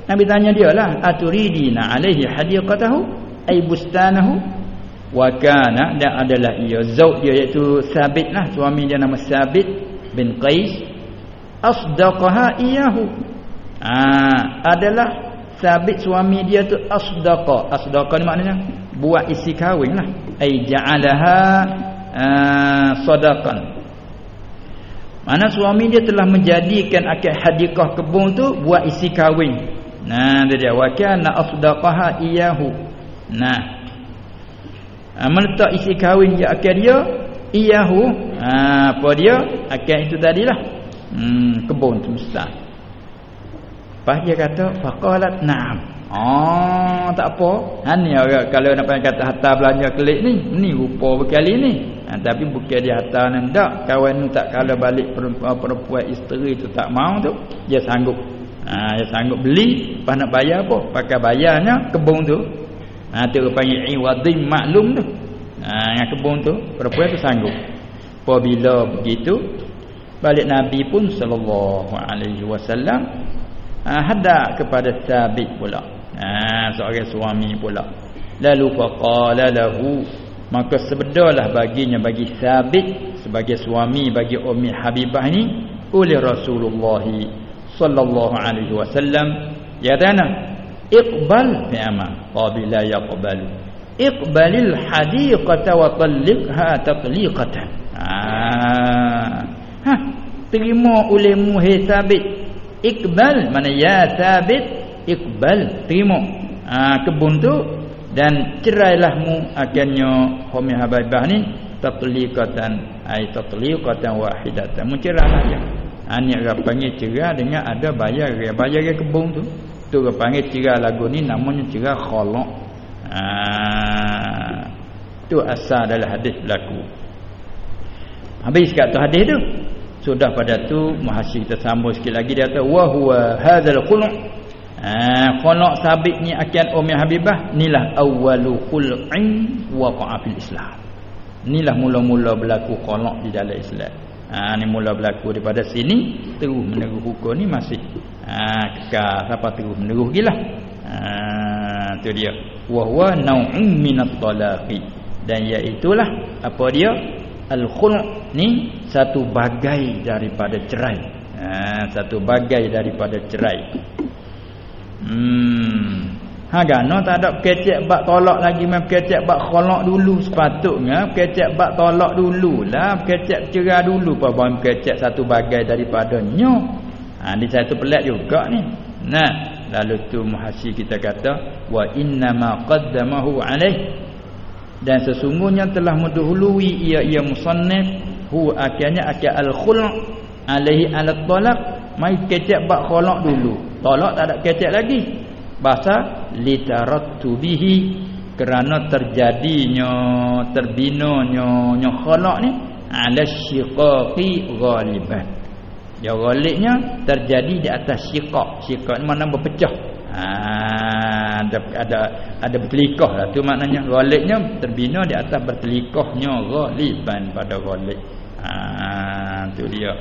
[SPEAKER 1] Nabi tanya dia lah aturidina alaihi hadiqatahu ay bustanahu? Wa kana dan adalah ia zauj dia iaitu Sabit lah suami dia nama Sabit bin Qais. Asdaqaha iyahu. Ah adalah Sabit suami dia tu asdaqa. Asdaqa ni maknanya buat isi kahwin lah. Ay ja'alaha uh, sadaqan mana suami dia telah menjadikan akad hadikah kebun tu buat isi kahwin. Nah, dia dia wakil nak asdaqaha iyahu. Nah. Ha, meletak isi kahwin dia akad dia iyahu. Ha, apa dia? Akad itu tadilah. Hmm, kebun tu besar. Pas dia kata faqalat na'am. Oh, tak apa. Ha ni orang kalau nak kata harta belanja kelik ni, ni rupa berkali ni ha, tapi bukan dia hantar ni tak. Kawan ni tak kala balik perempuan, perempuan isteri tu tak mau tu dia sanggup. Ha, dia sanggup beli lepas nak bayar apa? Pakai bayarnya kebun tu. Ha, tu panggil iwadim maklum tu. Ha, yang kebun tu perempuan tu sanggup. Apabila begitu balik Nabi pun sallallahu alaihi wasallam ha, hadap kepada Sabit pula. Ha, seorang suami pula. Lalu faqala lahu maka sebedarlah baginya bagi Sabit sebagai suami bagi Ummi Habibah ini oleh Rasulullah sallallahu alaihi wasallam ya dana iqbal fi'ama qabila yaqbalu. Iqbalil hadiqata wa talliqha tatliqatan ah ha terima olehmu hai Sabit iqbal mana ya Sabit iqbal terima ah kebun tu dan cerailahmu akhirnya Humi Habibah ni tatliqatan ai tatliqatan wahidatan. Mencerailah dia. Ha, ni orang panggil cerai dengan ada bayar bayar kebun tu. Tu orang panggil cerai lagu ni namanya cerai khalaq. Ha, tu asal dalam hadis berlaku. Habis kat tu hadis tu sudah pada tu muhasib kita sambung sikit lagi dia kata wa huwa hadzal khulu' Ah, qolak sabit ni akan Ummi Habibah nilah awwalu qul'in waqa'a fil Islam. Inilah mula-mula berlaku qolak di dalam Islam. Ha, ni mula berlaku daripada sini terus meneruh hukum ni masih ha, kekal siapa terus meneruh gilah. Ha, tu dia. Wa huwa naw'un minat talaqi. Dan iaitulah apa dia? Al-khul' ni satu bagai daripada cerai. Ha, satu bagai daripada cerai. Hmm. Ha gano tak ada kecek bab tolak lagi mai kecek bab kholak dulu sepatutnya kecek bab tolak dululah kecek cerai dulu apa bab kecek satu bagai daripada nyo. Ha ni satu pelat juga ni. Nah, lalu tu muhasib kita kata wa inna ma qaddamahu alaih dan sesungguhnya telah mendahului ia ia musannif hu akhirnya akhir al khul' alaihi ala talaq mai kecek bab kholak dulu. Tolak tak ada kecek lagi. Bahasa litarattu bihi kerana terjadinya terbinanya nya khalaq ni ala syiqaqi ghaliban ya ghalibnya terjadi di atas syiqaq. Syiqaq ni mana berpecah? Ha, ada ada ada bertelikah lah. Tu maknanya ghalibnya terbina di atas bertelikahnya ghaliban pada ghalib ha, tu dia.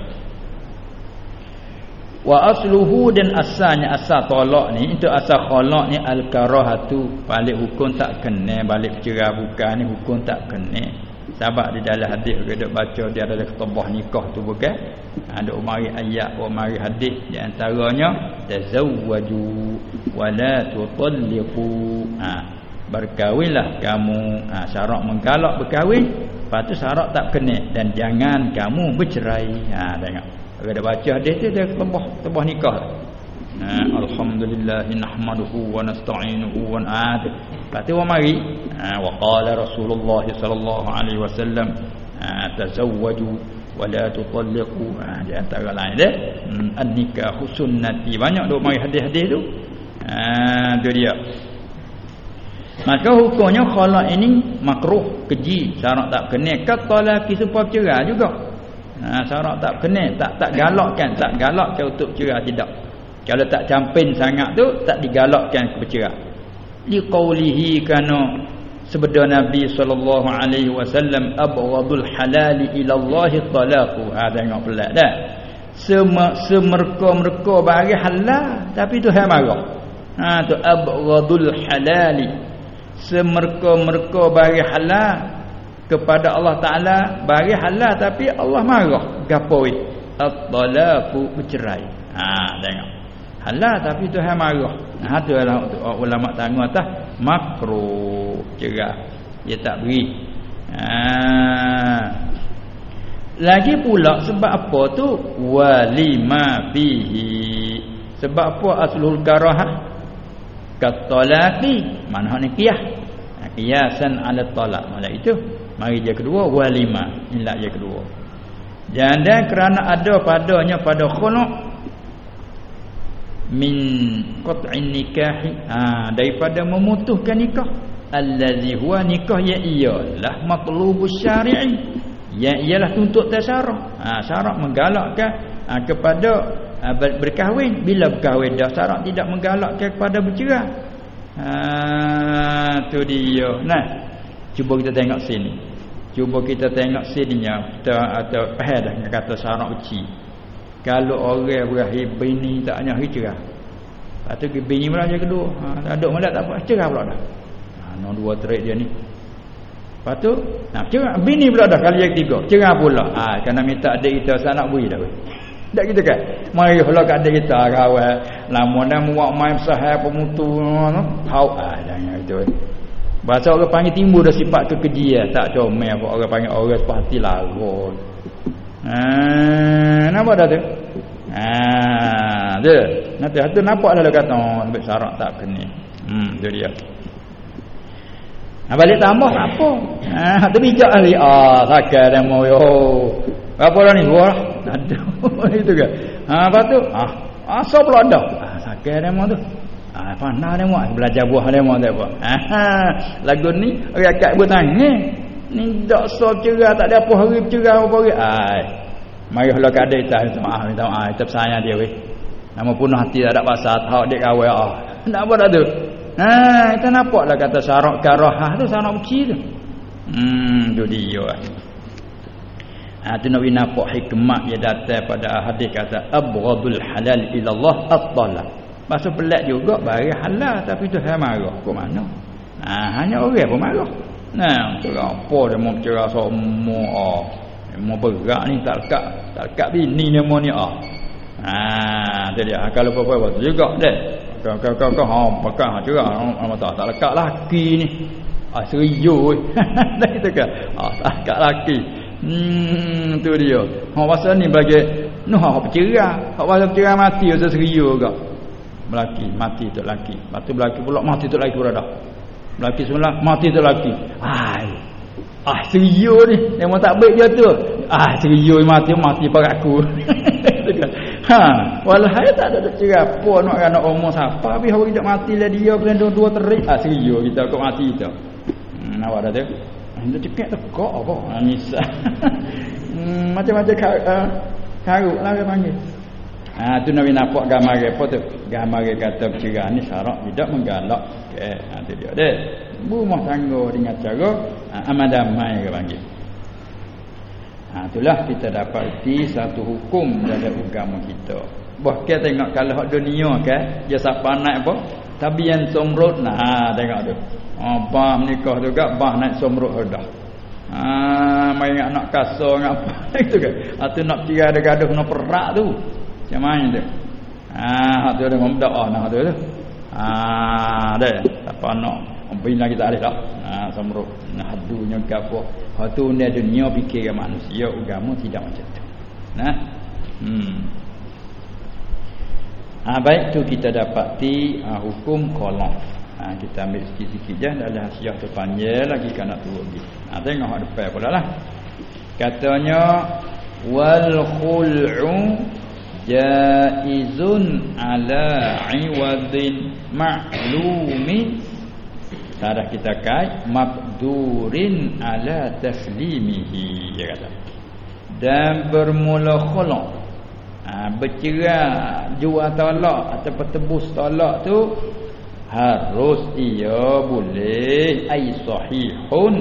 [SPEAKER 1] Wa asluhu dan asalnya asal tolak ni itu asal khalaq ni al karahatu balik hukum tak kena balik cerai bukan ni hukum tak kena sebab di dalam hadis kita baca dia ada ketubah nikah tu bukan? Ada umari ayat umari hadis. Di antaranya tazawwaju wala tutalliqu. Ha berkahwinlah kamu. Ha, syarat menggalak berkahwin lepas tu syarat tak kena. Dan jangan kamu bercerai. Ha tengok. Kalau dah baca hadis tu dia tebah tebah nikah. Ha, alhamdulillah nahmaduhu wa nasta'inuhu wa na'ad. Lepas wa mari ha, wa qala Rasulullah sallallahu alaihi wasallam ha, tazawwaju wa la tutalliqu. Di antara lain dia hmm, an-nikahu sunnati. Banyak duk mari hadis-hadis tu. Tu dia. Maka hukumnya khalaq ini makruh, keji, syarat tak kena kata laki supaya cerai juga. Ha, syarat tak kena, tak tak galakkan, tak galakkan untuk cerai tidak. Kalau tak campin sangat tu tak digalakkan ke bercerai. Li qawlihi kana sabda Nabi sallallahu alaihi wasallam abghadul halali ila Allah talaqu. Ha tengok pelat dah. Sem semerka-merka bagi halal tapi tu hai marah. Ha tu abghadul halali. Semerka-merka bagi halal kepada Allah Taala bagi halal tapi Allah marah gapoi at-talaqu bercerai ha tengok halal tapi Tuhan marah. Ha tu adalah ulama tangguh atas. Makruh cerai dia tak beri. Ha. Lagi pula sebab apa tu? Walima fihi. Sebab apa aslul karahah katalaqi mana ni qiyas? Qiyasan ala talaq. Malah itu Mari dia kedua walima. Inilah dia kedua. Dan dan kerana ada padanya pada khuluk min qat'in nikah ha, daripada memutuskan nikah. Allazi huwa nikah ya iyalah matlubus syari'i. Ya ialah tuntut tasyarak ha, syarak menggalakkan ha, kepada ha, berkahwin. Bila berkahwin dah syarak tidak menggalakkan kepada bercerai. Ha tu dia. Nah cuba kita tengok sini. Cuba kita tengok sininya. Kita atau faham dah dengan kata syarat uci. Kalau orang berakhir bini tak hanya hijrah. Atau bini mula yang kedua. Ha, tak ada tak apa. Cerah pula dah. Ha, no dua trik dia ni. Lepas tu, nah, cerah, bini pula dah kali yang ketiga. Cerah pula. Ha, kerana minta adik kita saya nak beri dah. Tak gitu kan? Mari kalau kat adik kita kawan. Lama dah muak main sahaya pemutu. Tahu. Ah, jangan itu. Bahasa orang panggil timbul dah sifat kekejian, tak comel orang panggil orang sepati lagu. Ha, nampak dah tu? Ha, tu. Nanti hatu nampak dah kata oh, sampai syarat tak kena. Hmm, tu dia. Ha, balik tambah apa? Ha, tu bijak hari. Ah, sakal dia mau yo. Apa dah ni? Wah, ada. Itu ke? Ha, apa tu? Ah, asal pula dah. Ha, sakal dia mau tu. Ha, pandai dia mau belajar buah dia mau tak apa. Ha, lagu ni orang kat bertanya. Ni tak so cerah tak ada apa hari cerah apa hari. Ai. Mari kalau kada kita minta maaf, minta maaf, kita sayang dia weh. Nama punah hati tak ada pasal, tahu dia kawai ah. Nak apa dah tu? Ha, kita nampaklah kata syarak karahah tu syarak uci tu. Hmm, tu dia. Ha, tu Nabi nampak hikmah dia datang pada hadis kata abghadul halal ila Allah at-talaq. Maksud pelik juga bagi halal tapi tu saya marah. Kok mana? Ha, hanya orang pun marah. Nah, cerah apa dia mau cerah semua ah. Mau berak ni tak lekat, tak lekat dia mau ni ah. Ha, tu dia. Kalau apa-apa juga deh. Kau kau kau kau pakai ha juga ha tak tak lekat laki ni. Ah serius. Dah kita kan. Ah tak lekat laki. Hmm tu dia. Ha pasal ni bagi noh ha bercerai. Ha pasal bercerai mati tu serius juga. Melaki mati tu laki. Batu belaki pula mati tu laki pula dah. Belaki semula mati tu laki. Ai. Ah serius ni. Memang tak baik dia tu. Ah serius mati mati parakku. Ha, walhai tak ada cerah apa nak anak umur siapa habis hari dak mati lah dia kena dua dua terik. Ah serius kita kok mati kita. Hmm, nawak dah tu. Ah, cekak tekak apa? Ha, misal. hmm, macam-macam kar uh, karuk lah dia panggil. Ha, tu Nabi nampak gambar apa tu? Gambar kata bercerah ni syarak tidak menggalak. Okay. Ha, tu dia. Dek. Rumah tangga dengan cara uh, amadamai dia panggil. Ha, itulah kita dapat di satu hukum dalam agama kita. Bahkan tengok kalau hak dunia kan, dia siapa naik apa? Tabian somrut nah ha, tengok tu. Oh, bah menikah juga bah naik somrut dah. Ha, mai ingat nak kasar ngap apa itu kan. Atau nak kira ada gaduh nak perak tu. Macam mana tu? Ha, hak tu ada ah nah tu tu. Ha, ada. Siapa nak bina kita ada tak? Ha, somrut. Nah dunya gapo. Waktu ni dunia fikir manusia agama tidak macam tu. Nah. Hmm. Ha, baik tu kita dapati ha, hukum kolon. Ha, kita ambil sikit-sikit je dalam hasiah tu panjang lagi kan nak turun lagi. Ha, tengok hak depan pula lah. Katanya wal khul'u jaizun ala iwadin ma'lumin Tarah kita kait makdurin ala taslimihi dia kata. Dan bermula khulaq. Ha, bercerai jual talak atau tebus talak tu harus ia boleh ai sahihun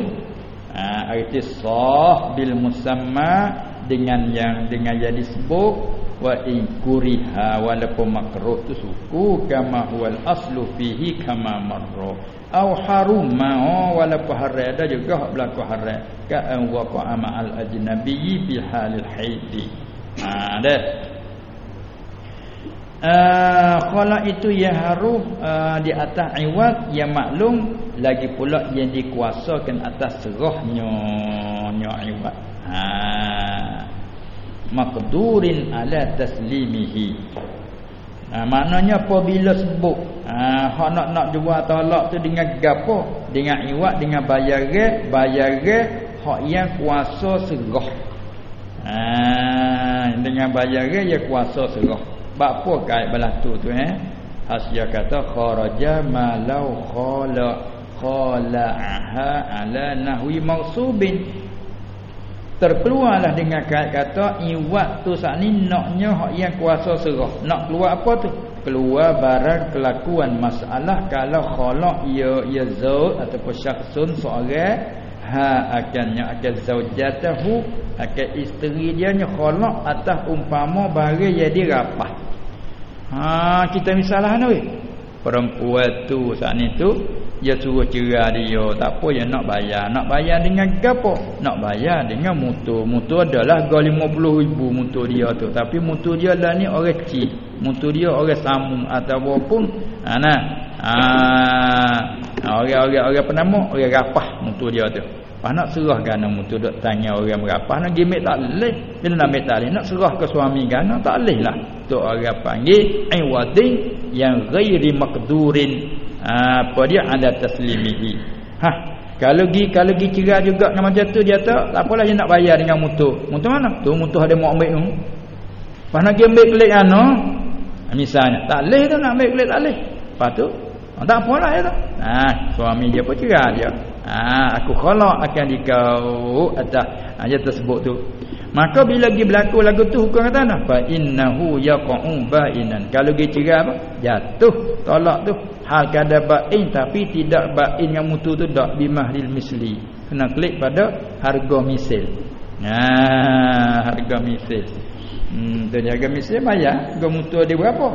[SPEAKER 1] ha, arti sah bil musamma dengan yang dengan yang disebut wa in kuriha walaupun makruh tu suku kama huwal aslu fihi kama marra. Au haruma oh, walaupun haram ada juga hak berlaku haram. Ka an waqa ma al ajnabi fi halil haidi ha dah Uh, kalau itu yang harus uh, di atas iwat yang maklum lagi pula yang dikuasakan atas serahnya nya iwat ha maqdurin ala taslimihi Ha, maknanya apabila sebut ha, nak nak jual tolak tu dengan gapo? Dengan iwak dengan bayar bayar hak yang kuasa serah. Ha, dengan bayar ya kuasa serah. Bab apa kait belah tu eh? Hasya kata kharaja malau khala khala'aha ala nahwi mausubin terkeluarlah dengan kata iwat tu saat ni naknya hak yang kuasa serah. Nak keluar apa tu? Keluar barang kelakuan masalah kalau khalaq ia ia zaud ataupun syakhsun seorang ha akannya akan zaujatahu akan isteri dia nya khalaq atas umpama barang yang dirapah ha kita misalah ni perempuan tu saat ni tu dia suruh cerai dia. Tak apa yang nak bayar. Nak bayar dengan gapo? Nak bayar dengan mutu. Mutu adalah 50 ribu mutu dia tu. Tapi mutu dia lah ni orang kecil. Mutu dia orang samung atau apapun ha nah. Ha orang-orang orang penama orang rapah mutu dia tu. Pas nak serah gana mutu dok tanya orang berapa nak gimek tak leh bila nak ambil tak leh nak serah ke suami gana tak leh lah tu orang panggil aiwadin yang ghairi maqdurin apa dia ada taslimihi ha Kalau gi kalau gi cerai juga dengan macam tu dia tak tak apalah dia nak bayar dengan mutu. Mutu mana? Tu mutu ada mau ambil tu. Pas nak ambil kelik ano misalnya tak leh tu nak ambil kelik tak leh. Lepas tu oh, tak apalah ya tu. Ha, suami dia pun cerai dia. Ha, aku khalaq akan dikau atas aja tersebut tu. Maka bila gi berlaku lagu tu hukum kata apa? Innahu yaqa'u ba'inan. Kalau gi cerai apa? Jatuh tolak tu hal kada ba'in tapi tidak ba'in yang mutu tu dak bimahril misli. Kena klik pada harga misil. Ha harga misil. Hmm tu harga misil bayar. Harga mutu dia berapa?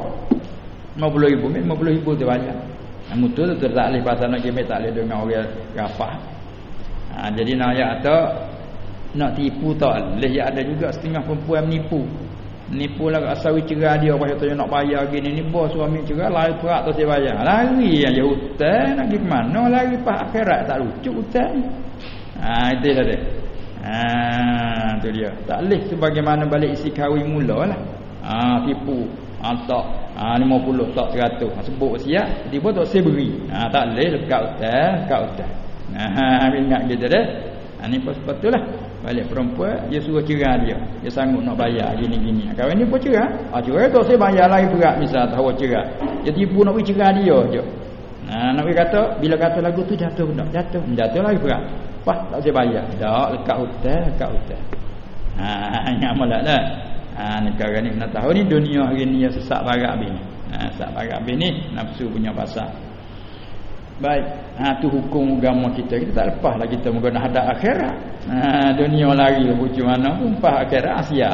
[SPEAKER 1] 50000 50000 tu ha, mutu tu tak boleh pasal nak kemet tak boleh dengan orang rapah. Ha, jadi nak ayat tu nak tipu tak boleh ada juga setengah perempuan menipu nipu lah asal cerai dia pasal tu nak bayar gini ni bos suami cerai lari perak tu saya bayar. Lari aja hutang nak pergi mana? Lari pas akhirat tak lucu hutang ha itu dia dia ha tu dia. Tak leh sebagaimana balik isi kahwin mula lah ha tipu ha tak. Ha 50 tak 100 ha, sebut siap tiba tak saya beri. Ha tak leh dekat hutang dekat hutang ha ingat gitu deh ha ni pas-paslah balik perempuan dia suruh cerai dia. Dia sanggup nak bayar gini-gini. Kawan ni pun cerai ah cerai tu saya bayar lagi berat misal tahu cerai dia tipu nak pergi cerai dia je. Nah nak pergi kata bila kata lagu tu jatuh tak jatuh. Jatuh lagi berat. Pas tak saya bayar. Tak lekat hotel lekat hotel. Ha ingat malah lah ha negara ni nak tahu ni dunia hari ni sesak barat bini. Ha sesak barat bini nafsu punya pasal Baik. Ha tu hukum agama kita. Kita tak lepas lah kita menggunakan hadap akhirat. Ha dunia lari bucu mana pun pas akhirat Asia.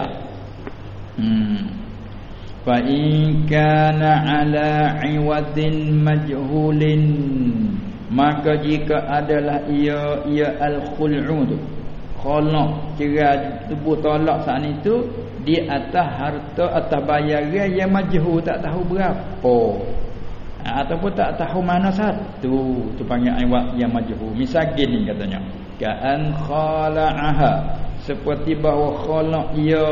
[SPEAKER 1] Hmm. Fa in kana ala iwadin majhulin maka jika adalah ia ia al-khul'u tu khalaq kira tubuh tolak saat itu di atas harta atas bayaran yang majhul tak tahu berapa ha, ataupun tak tahu mana satu. Tu panggil iwat yang majhul. Misal gini katanya. Ka'an khala'aha. Seperti bahawa khala' ia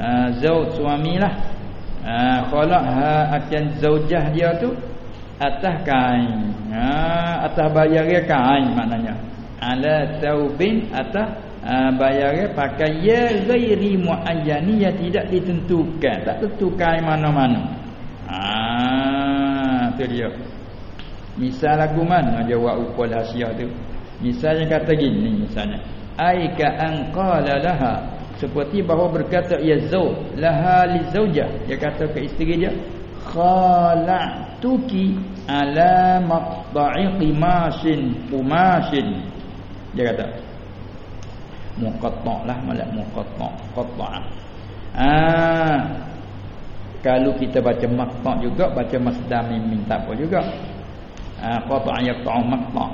[SPEAKER 1] uh, zauj suamilah uh, khala'ha akan zaujah dia tu atas kain. Ha, atas bayarnya kain maknanya. Ala taubin atas uh, bayarnya pakai ya ghairi muayyani yang tidak ditentukan. Tak tentu kain mana-mana. Ah tu dia. Misal lagu mana jawab upal hasiah tu. Misalnya kata gini misalnya. Aika an qala laha. Seperti bahawa berkata ya zau laha li zaujah. Dia kata ke isteri dia khala'tuki ala maqta'i qimashin qumashin dia kata muqatta' lah malak muqatta' qatta' ah kalau kita baca maqta juga baca masdar mim tak apa juga? Ah qata yaqta maqta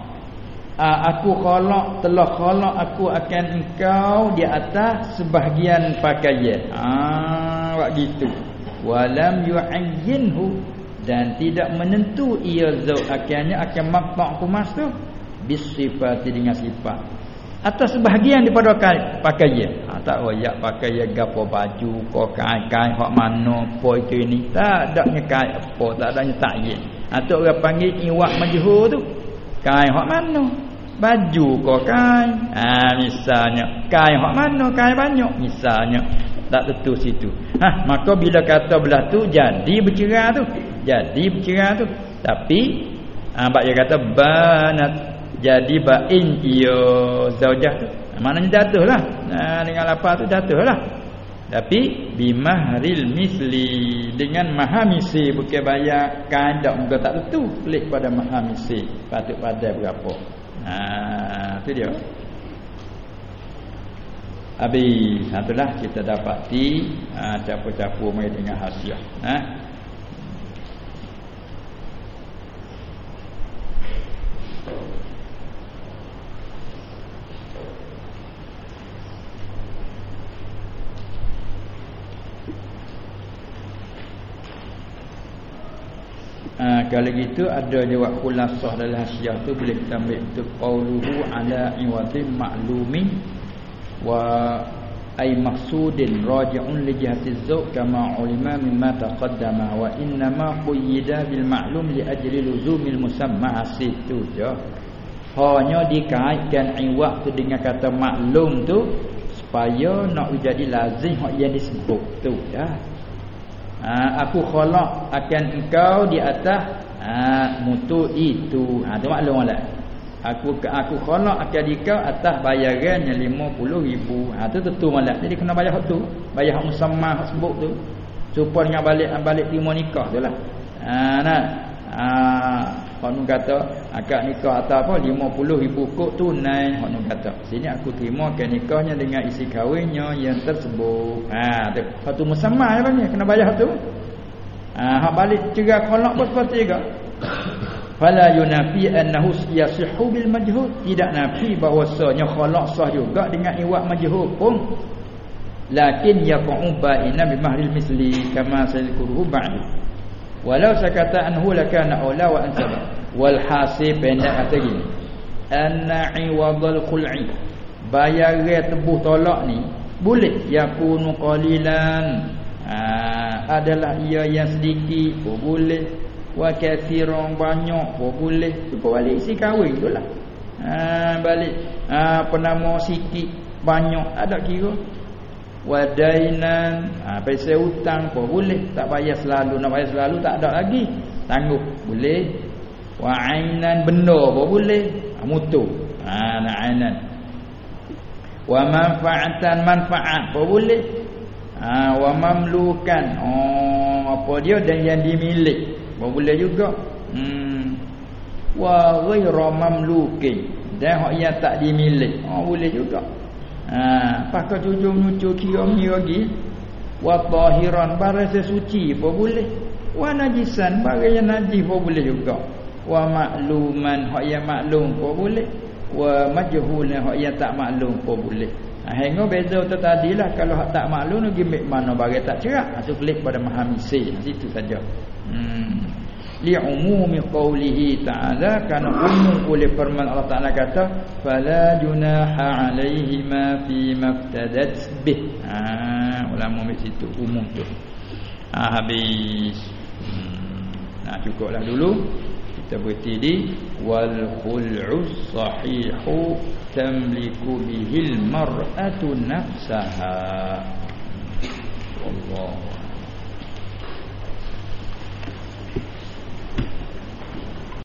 [SPEAKER 1] ah aku khalaq telah khalaq aku akan engkau di atas sebahagian pakaian. Ah buat gitu. Walam yu'ayyinhu dan tidak menentu ia zau akannya akan maqta kumas tu bisifati dengan sifat atas sebahagian daripada pakaian ha, tak royak pakaian gapo baju ko kain-kain hak mana apa itu ini. Tak adanya kain apa tak adanya ta'yin atau ha, orang panggil iwak majhur tu. Kain hak mana baju ko kain ha, misalnya kain hak mana kain banyak misalnya. Tak tentu situ. Ha, maka bila kata belah tu jadi bercerai tu. Jadi bercerai tu. Tapi ha, bak dia kata banat jadi bain ia zaujah tu. Maknanya jatuhlah nah dengan lapar tu jatuhlah tapi bimahril misli. Dengan mahamisi bukan bayar kandak muka tak tentu klik pada mahamisi patut pada berapa. Ha tu dia. Habis Itulah kita dapati ha, Capur-capur mai dengan hasiah. Ha? Ha, kalau gitu ada jawab khulasah dalam hasiah tu boleh kita ambil untuk qauluhu ala iwatin ma'lumin wa ay maqsudin raji'un li jihati zawq kama ulima mimma taqaddama wa inna ma quyida bil ma'lum li ajli luzumil musamma situ je. Hanya dikaitkan iwak tu dengan kata maklum tu supaya nak jadi lazim hak yang disebut tu ya. Ha, aku khalaq akan engkau di atas ha, mutu itu. Ha tu maklum lah aku aku khalaq akan dikau atas bayaran yang 50000 ha tu tentu malah jadi kena bayar tu. Bayar hak musamma hak sebut tu. Supaya dengan balik balik terima nikah tu lah. Ha nah. Ha Hak kata akad nikah atau apa? 50 ribu kok tunai Hak kata. Sini aku terima ke nikahnya dengan isi kahwinnya yang tersebut ha tu. Hak tu musamma ni kena bayar tu ha hak balik cerai kolak pun seperti juga fala yunafi annahu yasihu bil majhud tidak nafi bahwasanya khalaq sah juga dengan iwak majhud pun lakin yaqa'u ba'ina bi mahril misli kama saykuruhu ba'du Walau sakata anhu lakana aula wa ansaba. Wal hasib pendek kata gini. Anna iwadul khul'i. Bayar tebuh tolak ni boleh yakunu qalilan. Adalah ia yang sedikit pun boleh. Wa kathiran banyak pun boleh. Tu balik si kahwin itulah. Ha, balik. Ha, apa nama sikit banyak. Ada kira. Wadainan ha paisa hutang pun boleh. Tak payah selalu nak bayar selalu tak ada lagi. Tangguh boleh. Wa ainan benda pun boleh. Ha, mutu. Ha nak ainan. Wa manfaatan manfaat pun boleh ha wa mamlukan oh apa dia dan yang dimiliki pun boleh juga hmm wa ghairu mamlukin dan hak yang tak dimiliki oh boleh juga Ha, pakai cucu nyucu kira ni lagi. Wa tahiran barang sesuci apa boleh. Wa najisan barang yang najis apa boleh juga. Wa makluman hak yang maklum apa boleh. Wa majhulan hak yang tak maklum apa boleh. Ha, hingga beza tu tadilah kalau hak tak maklum lagi mana barang tak cerak. Ha, so klik pada mahamisi. Situ saja. Hmm li'umumi qawlihi ta'ala kana umum oleh firman Allah Ta'ala kata fala junaha alaihi fi maftadat bih ha ulama ambil situ umum tu ha habis hmm. nah cukuplah dulu seperti di wal khul'us sahihu tamliku bihil mar'atu nafsaha Allah